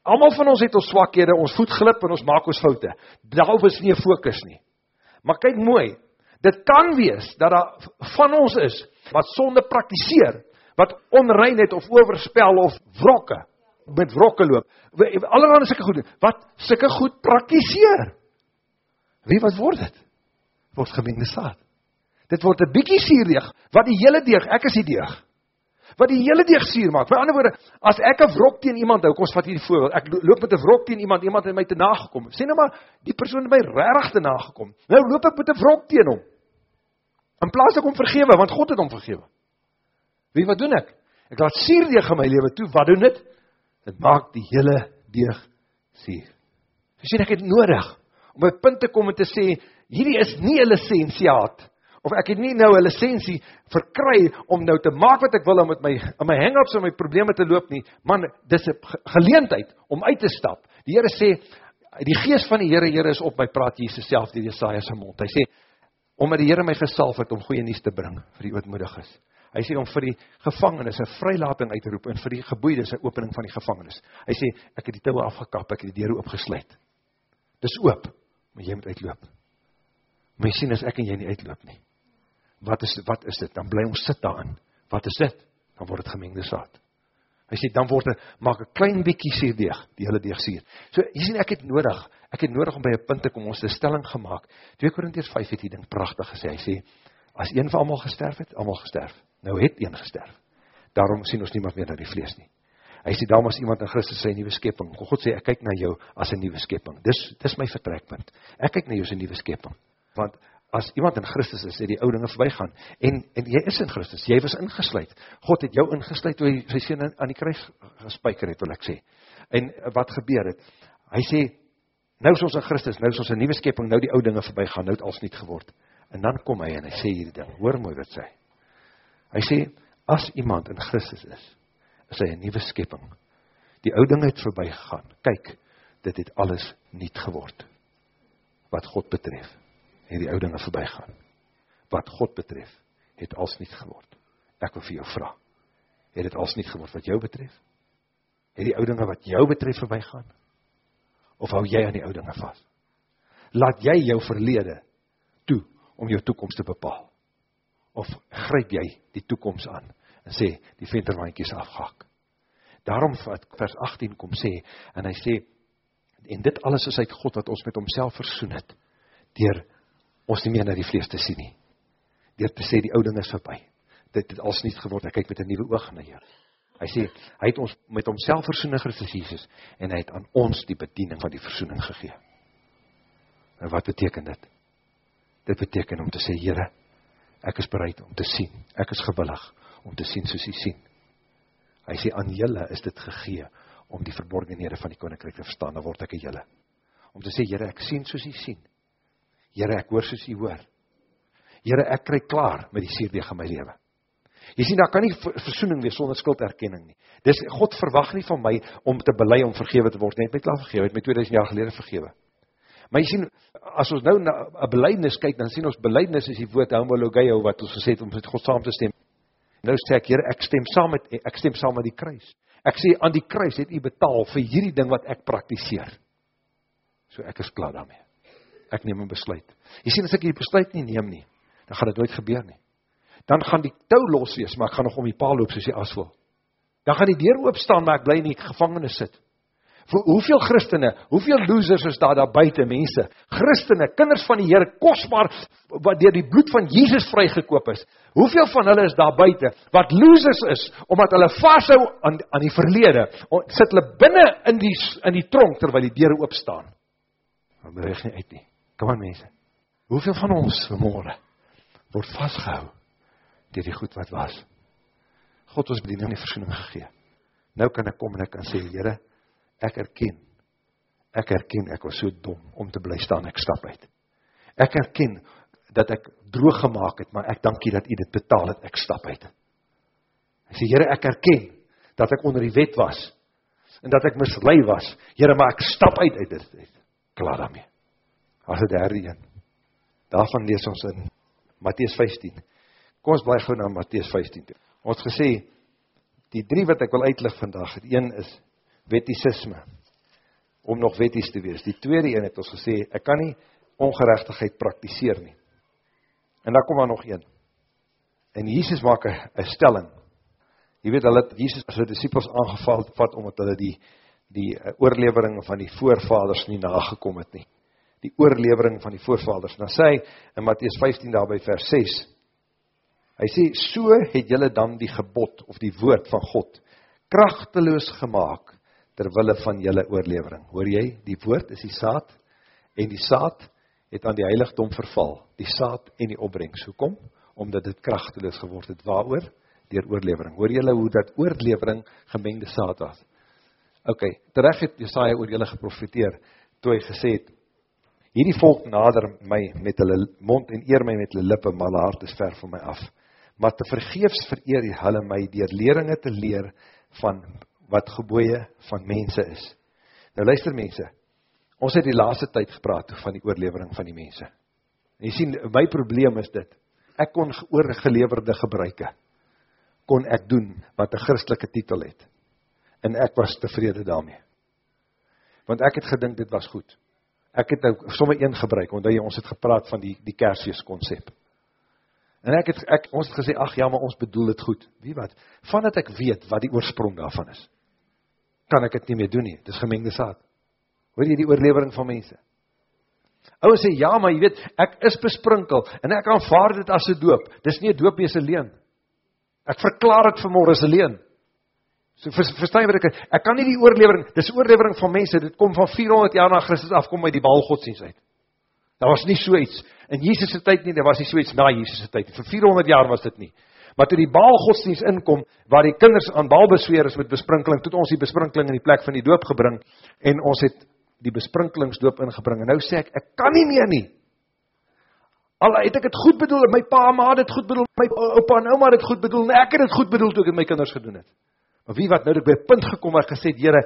Almal van ons het ons swakhede, ons voet glip en ons maak ons foute. Daarop is nie 'n fokus nie. Maar kyk mooi. Dit kan wees dat daar van ons is wat sonde praktiseer, wat onreinheid of oorspel of wrokke met wrokke loop. Allerhande sulke goed. Wat sulke goed praktiseer. Wie wat word dit? Word gemengde saad. Dit word 'n bietjie suurdeeg wat die hele deeg, ek is die deeg. Wat die hele deeg suur maak. Met ander woorde, as ek 'n wrok teen iemand hou, kom ons vat hierdie voorbeeld. Ek loop met 'n wrok teen iemand, iemand het my te nagekom. Sê nou maar, die persoon het my regtig te nagekom. Nou loop ek met 'n wrok teen hom. In plaas ek hom vergewe, want God het hom vergewe. Wie wat doen ek? Ek laat suurdeeg in my lewe toe. Wat doen dit? Dit maak die hele deeg suur. Jy sien ek het nodig om by punt te kom en te sê hierdie is nie 'n lisensiaat of ek het nie nou 'n lisensie verkry om nou te maak wat ek wil om met my in my hang-ups en my probleme te loop nie. Man, dis 'n geleentheid om uit te stap. Die Here sê die gees van die Here Here is op my praat Jesus self deur Jesaja se mond. Hy sê omdat die Here my gesalf het om goeie nuus te bring vir die ootmoediges. Hy sê om vir die gevangenes 'n vrylating uit te roep en vir die geboeides 'n opening van die gevangenes. Hy sê ek het die toue afgekap, ek het die deure oopgesluit. Dis oop, maar jy moet uitloop. Maar jy sien as ek en jy nie uitloop nie. Wat is wat is dit? Dan bly ons sit daarin. Wat is dit? Dan word dit gemengde saad. Hy sê dan word dit maak 'n klein bietjie suurdeeg, die hele deeg suur. So jy sien ek het nodig, ek het nodig om by 'n punt te kom ons 'n stelling gemaak. 2 Korintiërs 5 het hier ding pragtig gesê. Hy sê as een van almal gesterf het, almal gesterf. Nou het een gesterf. Daarom sien ons niemand meer na die vlees nie. Hy sê daarom as iemand in Christus sy nuwe skepping. God sê ek kyk na jou as 'n nuwe skepping. Dis dis my vertrekpunt. Ek kyk na jou as 'n nuwe skepping. Want as iemand in Christus is, het die ou dinge verbygaan. En en jy is in Christus. Jy was ingesluit. God het jou ingesluit toe hy sy seun aan die kruis gespyker het, wil ek sê. En wat gebeur het? Hy sê nou is ons in Christus, nou is ons 'n nuwe skepping, nou die ou dinge verbygaan, nou het alles nuut geword. En dan kom hy en hy sê hierdie ding. Hoor mooi wat sê. Sê as iemand in Christus is, is hy 'n nuwe skepping. Die ou dinge het verbygegaan. Kyk, dit het alles nuut geword. Wat God betref, het die ou dinge verbygaan. Wat God betref, het alles nuut geword. Ek wil vir jou vra, het dit alles nuut geword wat jou betref? Het die ou dinge wat jou betref verbygaan? Of hou jy aan die ou dinge vas? Laat jy jou verlede toe om jou toekoms te bepaal? Of gryp jy die toekoms aan en sê die venterwandjies afgehak? Daarom wat vers 18 kom sê en hy sê en dit alles is uit God wat ons met homself versoen het deur ons nie meer na die vlees te sien nie. Deur te sê die ou ding is verby. Dit het als niet geword. Hy kyk met 'n nuwe oog na jou. Hy sê hy het ons met homself versoen in Christus Jesus en hy het aan ons die bediening van die versoening gegee. En wat beteken dit? Dit beteken om te sê Here, ek is bereid om te sien. Ek is gewillig om te sien soos U sien. Hy sê aan julle is dit gegee om die verborgenhede van die koninkryk te verstaan. Dan word ek 'n julle. Om te sê Here, ek sien soos U sien. Here, ek hoor soos U hoor. Here, ek kry klaar met die suurdeeg in my lewe. Jy sien, daar kan nie versoening wees sonder skulderkenning nie. Dis God verwag nie van my om te bely om vergewe te word nie. Hy het my klaar vergewe, hy het my 2000 jaar gelede vergewe. Maar jy sien, as ons nou na 'n belydenis kyk, dan sien ons belydenis is die woord homologeo wat ons gesê het om met God saam te stem. Nou sê ek, Here, ek stem saam met ek stem saam met die kruis. Ek sê aan die kruis het U betaal vir hierdie ding wat ek praktiseer. So ek is klaar daarmee. Ek neem 'n besluit. Jy sien as ek hierdie besluit nie neem nie, dan gaan dit nooit gebeur nie. Dan gaan die tou los wees, maar ek gaan nog om die paal loop soos die aswil. Dan gaan die deur oop staan, maar ek bly in die gevangenis sit. Vir hoeveel Christene, hoeveel losers is daar daar buite mense? Christene, kinders van die Here, kosbaar wat deur die bloed van Jesus vrygekoop is. Hoeveel van hulle is daar buite wat losers is omdat hulle vashou aan aan die verlede? Sit hulle binne in die in die tronk terwyl die deure oop staan. Maar beweeg nie uit nie. Kom aan mense. Hoeveel van ons vanmôre word vasgehou deur die goed wat was? God ons bediening nie versoening gegee. Nou kan ek kom en ek kan sê Here ek erken, ek erken, ek was so dom om te bly staan, ek stap uit. Ek erken, dat ek droog gemaakt het, maar ek dankie dat u dit betaal het, ek stap uit. Ek sê, Heere, ek erken, dat ek onder die wet was, en dat ek mislui was, Heere, maar ek stap uit uit dit, uit. klaar daarmee. As het derde een, daarvan lees ons in Matthies 15, kom ons blijf gauw na Matthies 15 toe. Ons gesê, die drie wat ek wil uitlig vandag, het een is, wettisisme, om nog wetties te wees. Die tweede een het ons gesê, ek kan nie ongerechtigheid praktiseer nie. En daar kom maar nog een. En Jesus maak een stelling. Je weet, hulle het Jesus as die disciples aangeval vat, omdat hulle die, die eh, oorlevering van die voorvaders nie nagekom het nie. Die oorlevering van die voorvaders. Nou sê hy in Matthies 15 daarby vers 6, hy sê, so het julle dan die gebod of die woord van God krachteloos gemaakt terwille van julle oorlevering. Hoor jy, die woord is die saad, en die saad het aan die heiligdom verval, die saad en die opbrengs. Hoekom? Omdat dit krachteloos geword het. Waar oor? Door oorlevering. Hoor jylle hoe dat oorlevering gemengde saad was? Ok, terecht het Jesaja oor jylle geprofiteer, toe hy gesê het, hierdie volk nader my met hulle mond en eer my met hulle lippe, maar hulle hart is ver van my af. Maar te vergeefs vereer hulle my dier leringe te leer van wat geboeie van mense is. Nou luister mense, ons het die laaste tyd gepraat van die oorlevering van die mense. En jy sien, my probleem is dit, ek kon oorgeleverde gebruike, kon ek doen wat een christelike titel het. En ek was tevrede daarmee. Want ek het gedink dit was goed. Ek het nou somme een gebruik, omdat jy ons het gepraat van die, die kersfeest concept. En ek het, ek, ons het gesê, ach ja, maar ons bedoel het goed. Wie wat? Van dat ek weet wat die oorsprong daarvan is kan ek het nie meer doen nie, dit is gemengde saad. Hoor jy die oorlevering van mense? Ouwe sê, ja, maar jy weet, ek is besprinkel, en ek aanvaard dit as een doop, dit is nie een doop, jy is een leen. Ek verklaar dit vanmôre as 'n leuen. So verstaan jy wat ek ek kan nie die oorlewering, dis oorlewering van mense, dit kom van 400 jaar na Christus af kom uit die Baal godsdienst uit. Daar was nie so iets in Jesus se tyd nie, daar was nie so iets na Jesus se tyd nie. Vir 400 jaar was dit nie. Maar toe die Baal godsdienst inkom waar die kinders aan Baal besweer is met besprinkeling, toe ons die besprinkeling in die plek van die doop gebring en ons het die besprinkelingsdoop ingebring. En nou sê ek, ek kan nie meer nie. Al het ek dit goed bedoel, my pa en ma het dit goed bedoel, my oupa en ouma het dit goed bedoel, en ek het dit goed bedoel toe ek dit my kinders gedoen het. Maar wie wat nou ek by 'n punt gekom waar ek gesê het, Here,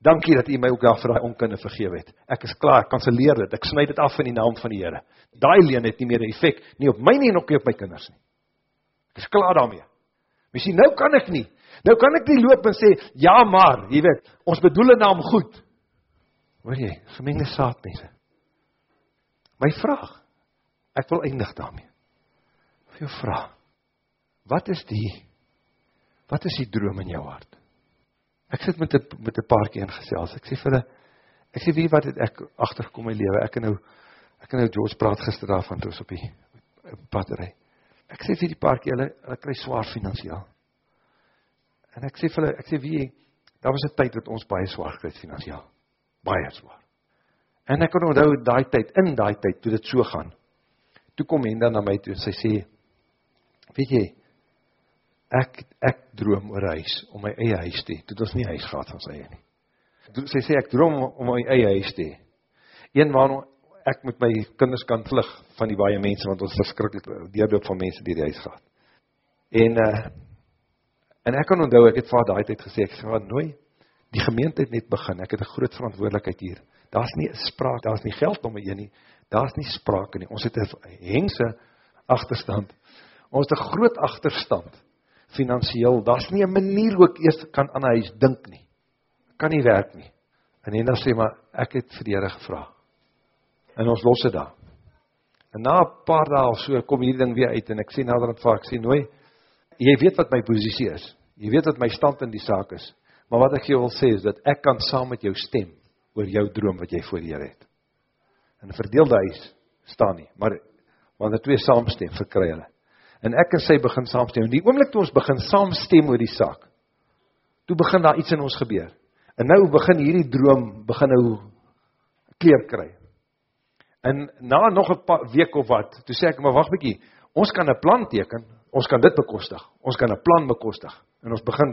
dankie dat U my ook daar vir daai onkunde vergewe het. Ek is klaar, kanselleer dit. Ek sny dit af in die naam van die Here. Daai leen het nie meer 'n effek nie op my nie en ook nie op my kinders nie. Ek is klaar daarmee. Miskien nou kan ek nie. Nou kan ek nie loop en sê ja maar, jy weet, ons bedoel dit nou om goed. Hoor jy, gemengde saadmense. My vraag Ek wil eindig daarmee. Vir jou vra. Wat is die wat is die droom in jou hart? Ek sit met 'n met 'n paartjie ingesels. Ek sê vir hulle ek sê wie wat het ek agtergekom in my lewe? Ek en nou ek en nou George praat gister daarvan toe ons op die battery. Ek sê vir die paartjie hulle hulle kry swaar finansiëel. En ek sê vir hulle ek sê wie daar was 'n tyd wat ons baie swaar het finansiëel. Baie swaar. En ek kan onthou daai tyd, in daai tyd toe dit so gaan toe kom Henda na my toe en sy sê, weet jy, ek, ek droom oor huis, om my eie huis te, toe het ons nie huis gehad van sy nie. Sy sê, ek droom om my eie huis te, een waar ek met my kinders kan vlug van die baie mense, want ons verskrikkelijk deurdoop van mense die die huis gehad. En, uh, en ek kan onthou, ek het vaar daai tijd gesê, ek sê, wat nooi, die gemeente het net begin, ek het een groot verantwoordelikheid hier, daar is nie spraak, daar is nie geld om my nie, daar is nie sprake nie, ons het een hengse achterstand, ons het een groot achterstand, financieel, daar is nie een manier hoe ek eerst kan aan huis dink nie, kan nie werk nie, en en dan sê maar, ek het vir die Heere gevra, en ons los het daar, en na een paar daal of so, kom hierdie ding weer uit, en ek sê nader en vaak, ek sê nooi, jy weet wat my positie is, jy weet wat my stand in die saak is, maar wat ek jou wil sê, is dat ek kan saam met jou stem, oor jou droom wat jy voor die Heer het, in een verdeelde huis staan nie, maar wanneer twee saamstem, verkry hulle. En ek en sy begin saamstem, en die oomlik toe ons begin saamstem oor die saak, toe begin daar iets in ons gebeur. En nou begin hierdie droom, begin nou kleer kry. En na nog een week of wat, toe sê ek, maar wacht bykie, ons kan een plan teken, ons kan dit bekostig, ons kan een plan bekostig, en ons begin,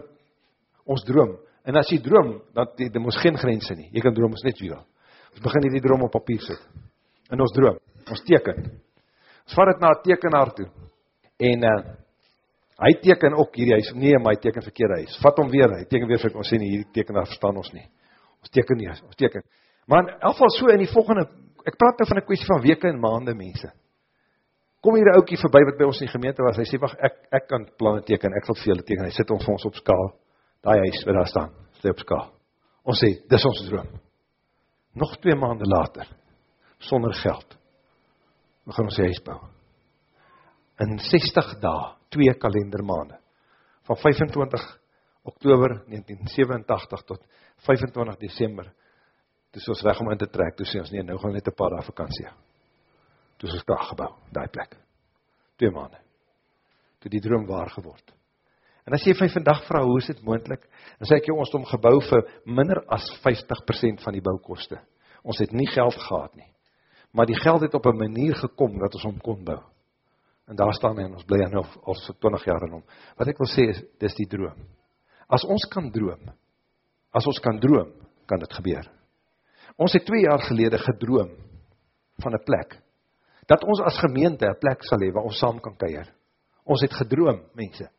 ons droom, en as jy droom, dat dit moes geen grense nie, jy kan droom, ons net wie wil, Ons begin hierdie droom op papier sit. In ons droom, ons teken. Ons vat dit na 'n tekenaar toe. En uh hy teken ook hierdie huis. Nee, hy teken verkeerde huis. Vat hom weer, hy teken weer vir ons sê nie hierdie tekenaar verstaan ons nie. Ons teken nie, ons teken. Maar in elk geval so in die volgende ek praat nou van 'n kwessie van weke en maande mense. Kom hier 'n ouetjie verby wat by ons in die gemeente was. Hy sê wag, ek ek kan planne teken. Ek sal vir julle teken. Hy sit hom vir ons op skaal. Daai huis wat daar staan, sê op skaal. Ons sê, dis ons droom nog twee maanden later, sonder geld, we gaan ons huis bou. In 60 dae, twee kalendermaande, van 25 oktober 1987 tot 25 december, toe ons weg om in te trek, toe sê ons nie, nou gaan net een paar dae vakantie. Toe ons kracht gebouw, die plek. Twee maanden. Toe die droom waar geword. En as jy van vandag vraag, hoe is dit moendlik? Dan sê ek jou, ons het omgebouw vir minder as 50% van die bouwkoste. Ons het nie geld gehad nie. Maar die geld het op een manier gekom, dat ons om kon bouw. En daar staan hy, en ons blij nou al so 20 jaar in om. Wat ek wil sê, is, dit is die droom. As ons kan droom, as ons kan droom, kan dit gebeur. Ons het twee jaar gelede gedroom, van een plek, dat ons as gemeente een plek sal hee, waar ons saam kan keir. Ons het gedroom, mense,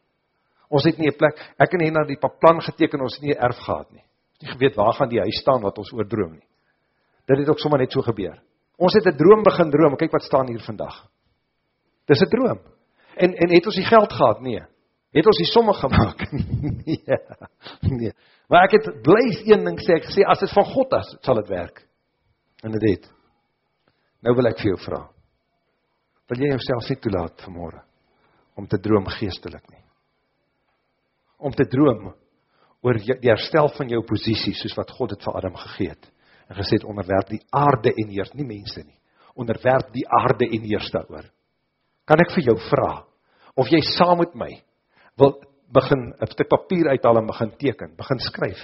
Ons het nie 'n plek, ek en Henna die plan geteken, ons het nie 'n erf gehad nie. Ons het nie geweet waar gaan die huis staan wat ons oordroom nie. Dit het ook sommer net so gebeur. Ons het 'n droom begin droom, kyk wat staan hier vandag. Dis 'n droom. En en het ons die geld gehad? Nee. Het ons die somme gemaak? [laughs] nee. Nee. Maar ek het bly een ding sê, ek sê as dit van God is, sal dit werk. En dit het. Nou wil ek vir jou vra. Wil jy jouself nie toelaat vanmôre om te droom geestelik nie? om te droom oor die herstel van jou positie, soos wat God het vir Adam gegeet, en gesê het, onderwerp die aarde en heers, nie mense nie, onderwerp die aarde en heers daar oor. Kan ek vir jou vraag, of jy saam met my, wil begin 'n stuk papier uithaal en begin teken, begin skryf.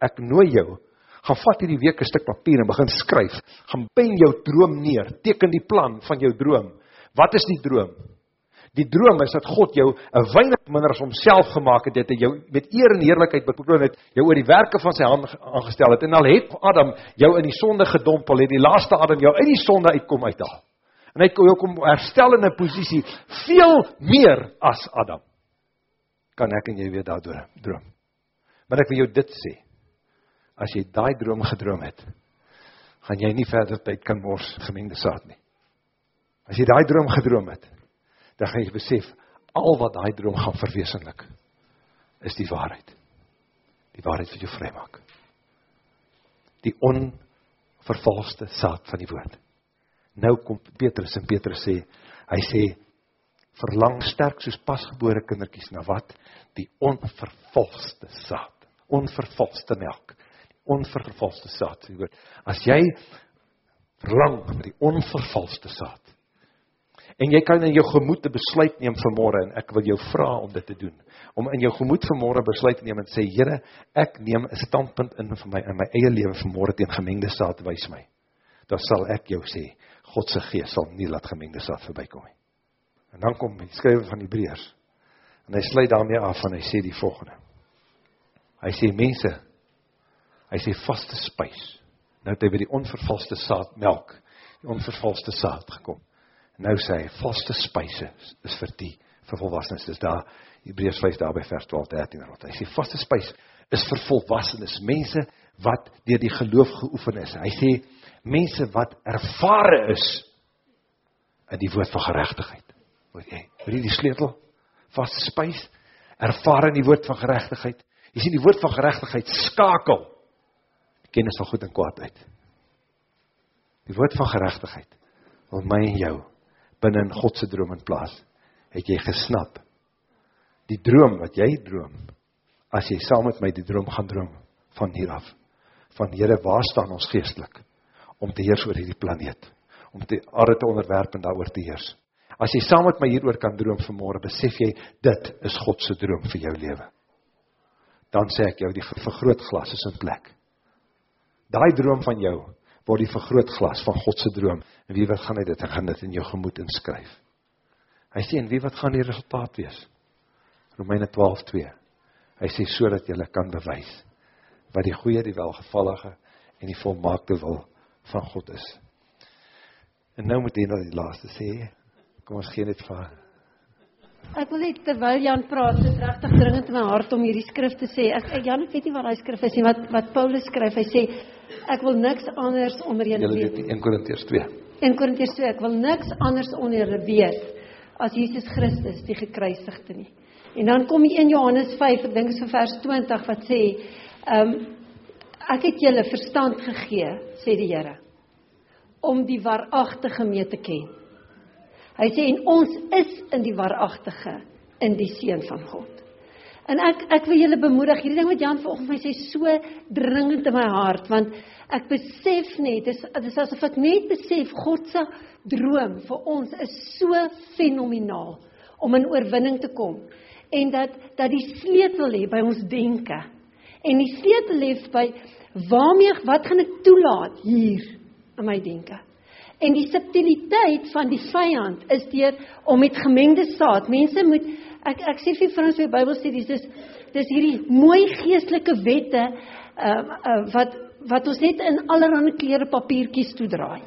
Ek nooi jou, gaan vat hierdie week 'n stuk papier en begin skryf. Gaan pen jou droom neer, teken die plan van jou droom. Wat is die droom? Die droom is dat God jou 'n weinig minder as homself gemaak het, dit het jou met eer en heerlikheid bekroon het, jou oor die werke van sy hand aangestel het. En al het Adam jou in die sonde gedompel, het die laaste Adam jou uit die sonde uitkom uithaal. En hy het jou kom herstel in 'n posisie veel meer as Adam. Kan ek en jy weer daardeur droom. Maar ek wil jou dit sê. As jy daai droom gedroom het, gaan jy nie verder tyd kan mors gemengde saad nie. As jy daai droom gedroom het, dan gaan jy besef al wat daai droom gaan verwesenlik is die waarheid. Die waarheid wat jou vrymaak. Die onvervalste saad van die woord. Nou kom Petrus en Petrus sê, hy sê verlang sterk soos pasgebore kindertjies na wat? Die onvervalste saad. Onvervalste melk. Die onvervalste saad, die woord. As jy verlang met die onvervalste saad, En jy kan in jou gemoed 'n besluit neem vanmôre en ek wil jou vra om dit te doen. Om in jou gemoed vanmôre besluit te neem en sê Here, ek neem 'n standpunt in vir my in my eie lewe vanmôre teen gemengde saad wys my. Dan sal ek jou sê, God se gees sal nie laat gemengde saad verbykom nie. En dan kom die skrywer van Hebreërs. En hy sluit daarmee af en hy sê die volgende. Hy sê mense, hy sê vaste spys. Nou het hy by die onvervalste saad melk, die onvervalste saad gekom nou sê hy, vaste spijse is vir die, vir volwassenes, is daar, Hebreus 5 daar by vers 12, 13, rot. hy sê, vaste spijs is vir volwassenes, mense wat dier die geloof geoefen is, hy sê, mense wat ervare is, in die woord van gerechtigheid, hoor jy, hoor jy die sleutel, vaste spijs, ervare in die woord van gerechtigheid, jy sê die woord van gerechtigheid skakel, kennis van goed en kwaad uit, die woord van gerechtigheid, wil my en jou, binne in God se droom in plaas. Het jy gesnap? Die droom wat jy droom, as jy saam met my die droom gaan droom van hier af. Van Here, waar staan ons geestelik om te heers oor hierdie planeet? Om die aarde te onderwerp en daaroor te heers. As jy saam met my hieroor kan droom vanmôre, besef jy dit is God se droom vir jou lewe. Dan sê ek jou die vergrootglas is in plek. Daai droom van jou word die vergrootglas van God se droom. En wie wat gaan hy dit? Hy gaan dit in jou gemoed inskryf. Hy sê en wie wat gaan die resultaat wees? Romeine 12:2. Hy sê sodat jy kan bewys wat die goeie, die welgevallige en die volmaakte wil van God is. En nou moet jy nou die laaste sê. Kom ons gee net vir Ek wil net terwyl Jan praat, dit regtig dringend in my hart om hierdie skrif te sê. Ek, ek Jan, ek weet nie wat daai skrif is nie, wat wat Paulus skryf. Hy sê ek wil niks anders onder julle weet. 1 Korintiërs 2. 1 Korintiërs 2. Ek wil niks anders onder julle weet as Jesus Christus die gekruisigde nie. En dan kom 1 Johannes 5, ek dink dit is vir vers 20 wat sê, ehm um, ek het julle verstand gegee, sê die Here, om die waaragtige mee te ken. Hy sê en ons is in die waaragtige in die seun van God. En ek ek wil julle bemoedig, hierdie ding wat Jan vanoggend vir my sê so dringend in my hart want ek besef net dis dis asof ek net besef God se droom vir ons is so fenomenaal om in oorwinning te kom en dat dat die sleutel lê by ons denke. En die sleutel lê by waarmee wat gaan ek toelaat hier in my denke? En die subtiliteit van die vyand is deur om met gemengde saad. Mense moet ek ek sê vir Frans by Bybelstudies dis dis hierdie mooi geestelike wette uh, uh wat wat ons net in allerlei kleure papiertjies toedraai.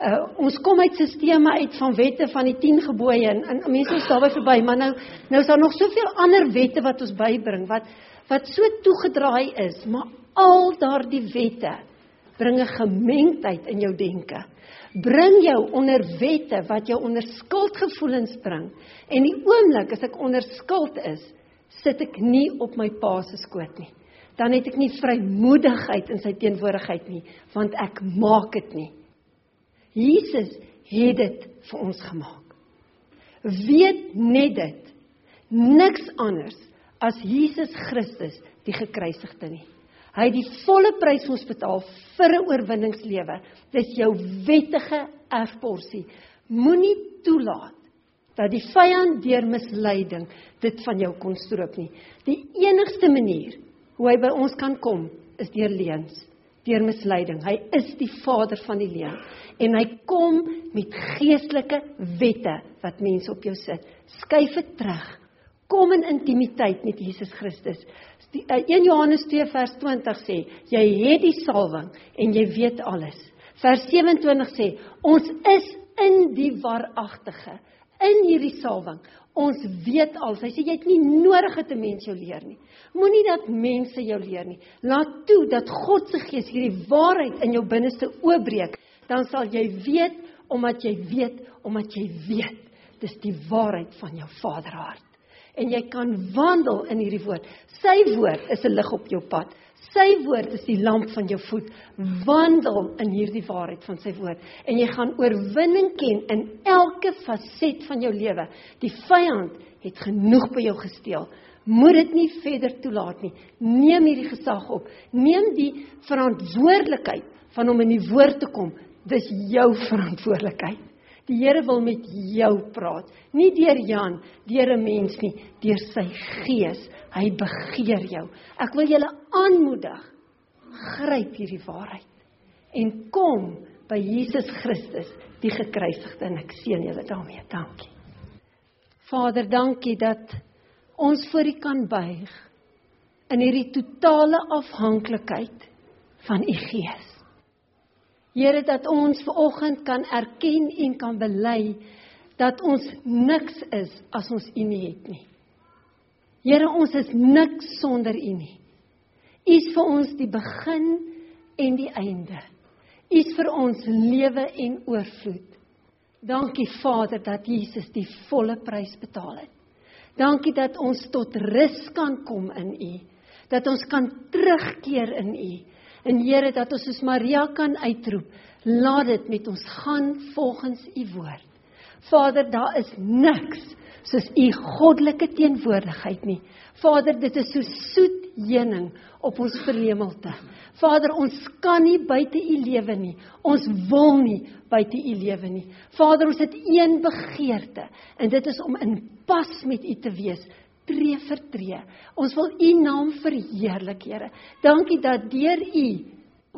Uh ons kom uit sisteme uit van wette van die 10 gebooie en, en mense is daarby verby, maar nou nou is daar nog soveel ander wette wat ons bybring wat wat so toegedraai is, maar al daardie wette bring 'n gemengdheid in jou denke bring jou onder wette wat jou onder skuldgevoelens bring. En die oomblik as ek onder skuld is, sit ek nie op my pa se skoot nie. Dan het ek nie vrymoedigheid in sy teenwoordigheid nie, want ek maak dit nie. Jesus het dit vir ons gemaak. Weet net dit. Niks anders as Jesus Christus die gekruisigde nie. Hy het die volle prys vir ons betaal vir 'n oorwinningslewe. Dis jou wettige erfporsie. Moenie toelaat dat die vyand deur misleiding dit van jou kon stroop nie. Die enigste manier hoe hy by ons kan kom is deur leuns, deur misleiding. Hy is die vader van die leuen en hy kom met geestelike wette wat mense op jou sit. Skuif dit terug. Kom in intimiteit met Jesus Christus. Die, uh, 1 Johannes 2 vers 20 sê, jy het die salwing en jy weet alles. Vers 27 sê, ons is in die waaragtige, in hierdie salwing. Ons weet al. Hy sê jy het nie nodig dat 'n mens jou leer nie. Moenie dat mense jou leer nie. Laat toe dat God se Gees hierdie waarheid in jou binneste oopbreek, dan sal jy weet omdat jy weet omdat jy weet. Dis die waarheid van jou Vaderhart. En jy kan wandel in hierdie woord. Sy woord is 'n lig op jou pad. Sy woord is die lamp van jou voet. Wandel in hierdie waarheid van sy woord en jy gaan oorwinning ken in elke faset van jou lewe. Die vyand het genoeg by jou gesteel. Moet dit nie verder toelaat nie. Neem hierdie gesag op. Neem die verantwoordelikheid van om in die woord te kom. Dis jou verantwoordelikheid. Die Here wil met jou praat, nie deur Jan, deur 'n mens nie, deur sy gees. Hy begeer jou. Ek wil julle aanmoedig, gryp hierdie waarheid en kom by Jesus Christus, die gekruisigde en ek seën julle daarmee. Dankie. Vader, dankie dat ons voor U kan buig in hierdie totale afhanklikheid van U Gees. Here dat ons ver oggend kan erken en kan bely dat ons niks is as ons U nie het nie. Here, ons is niks sonder U nie. U is vir ons die begin en die einde. U is vir ons lewe en oorvloed. Dankie Vader dat Jesus die volle prys betaal het. Dankie dat ons tot rus kan kom in U. Dat ons kan terugkeer in U. En Here dat ons soos Maria kan uitroep, laat dit met ons gaan volgens U woord. Vader, daar is niks soos u goddelike teenwoordigheid nie. Vader, dit is so soet heuning op ons verhemelte. Vader, ons kan nie buite u lewe nie. Ons wil nie buite u lewe nie. Vader, ons het een begeerte en dit is om in pas met u te wees tree vir tree. Ons wil u naam verheerlik, Here. Dankie dat deur u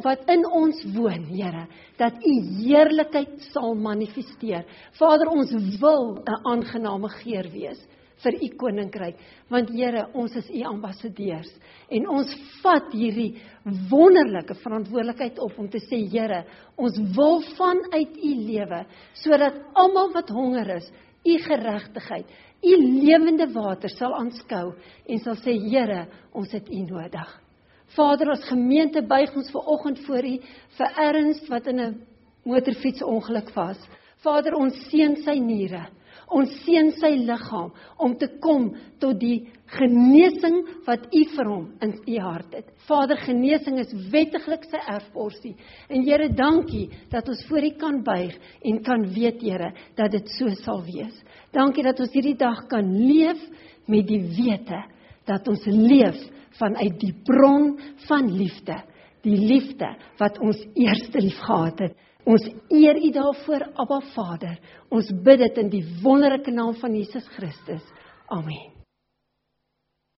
wat in ons woon, Here, dat u heerlikheid sal manifesteer. Vader, ons wil 'n aangename geur wees vir u koninkryk, want Here, ons is u ambassadeurs en ons vat hierdie wonderlike verantwoordelikheid op om te sê, Here, ons wil vanuit u lewe sodat almal wat honger is, u geregtigheid, u lewende water sal aanskou en sal sê, Here, ons het u nodig. Vader, as gemeente buig ons ver oggend voor U vir Ernst wat in 'n motorfietsongeluk was. Vader, ons seën sy niere. Ons seën sy liggaam om te kom tot die genesing wat U vir hom in U hart het. Vader, genesing is wettiglik sy erfporsie. En Here, dankie dat ons voor U kan buig en kan weet, Here, dat dit so sal wees. Dankie dat ons hierdie dag kan leef met die wete dat ons leef vanuit die bron van liefde, die liefde wat ons eerste lief gehad het. Ons eer U daarvoor, Abba Vader. Ons bid dit in die wonderlike naam van Jesus Christus. Amen.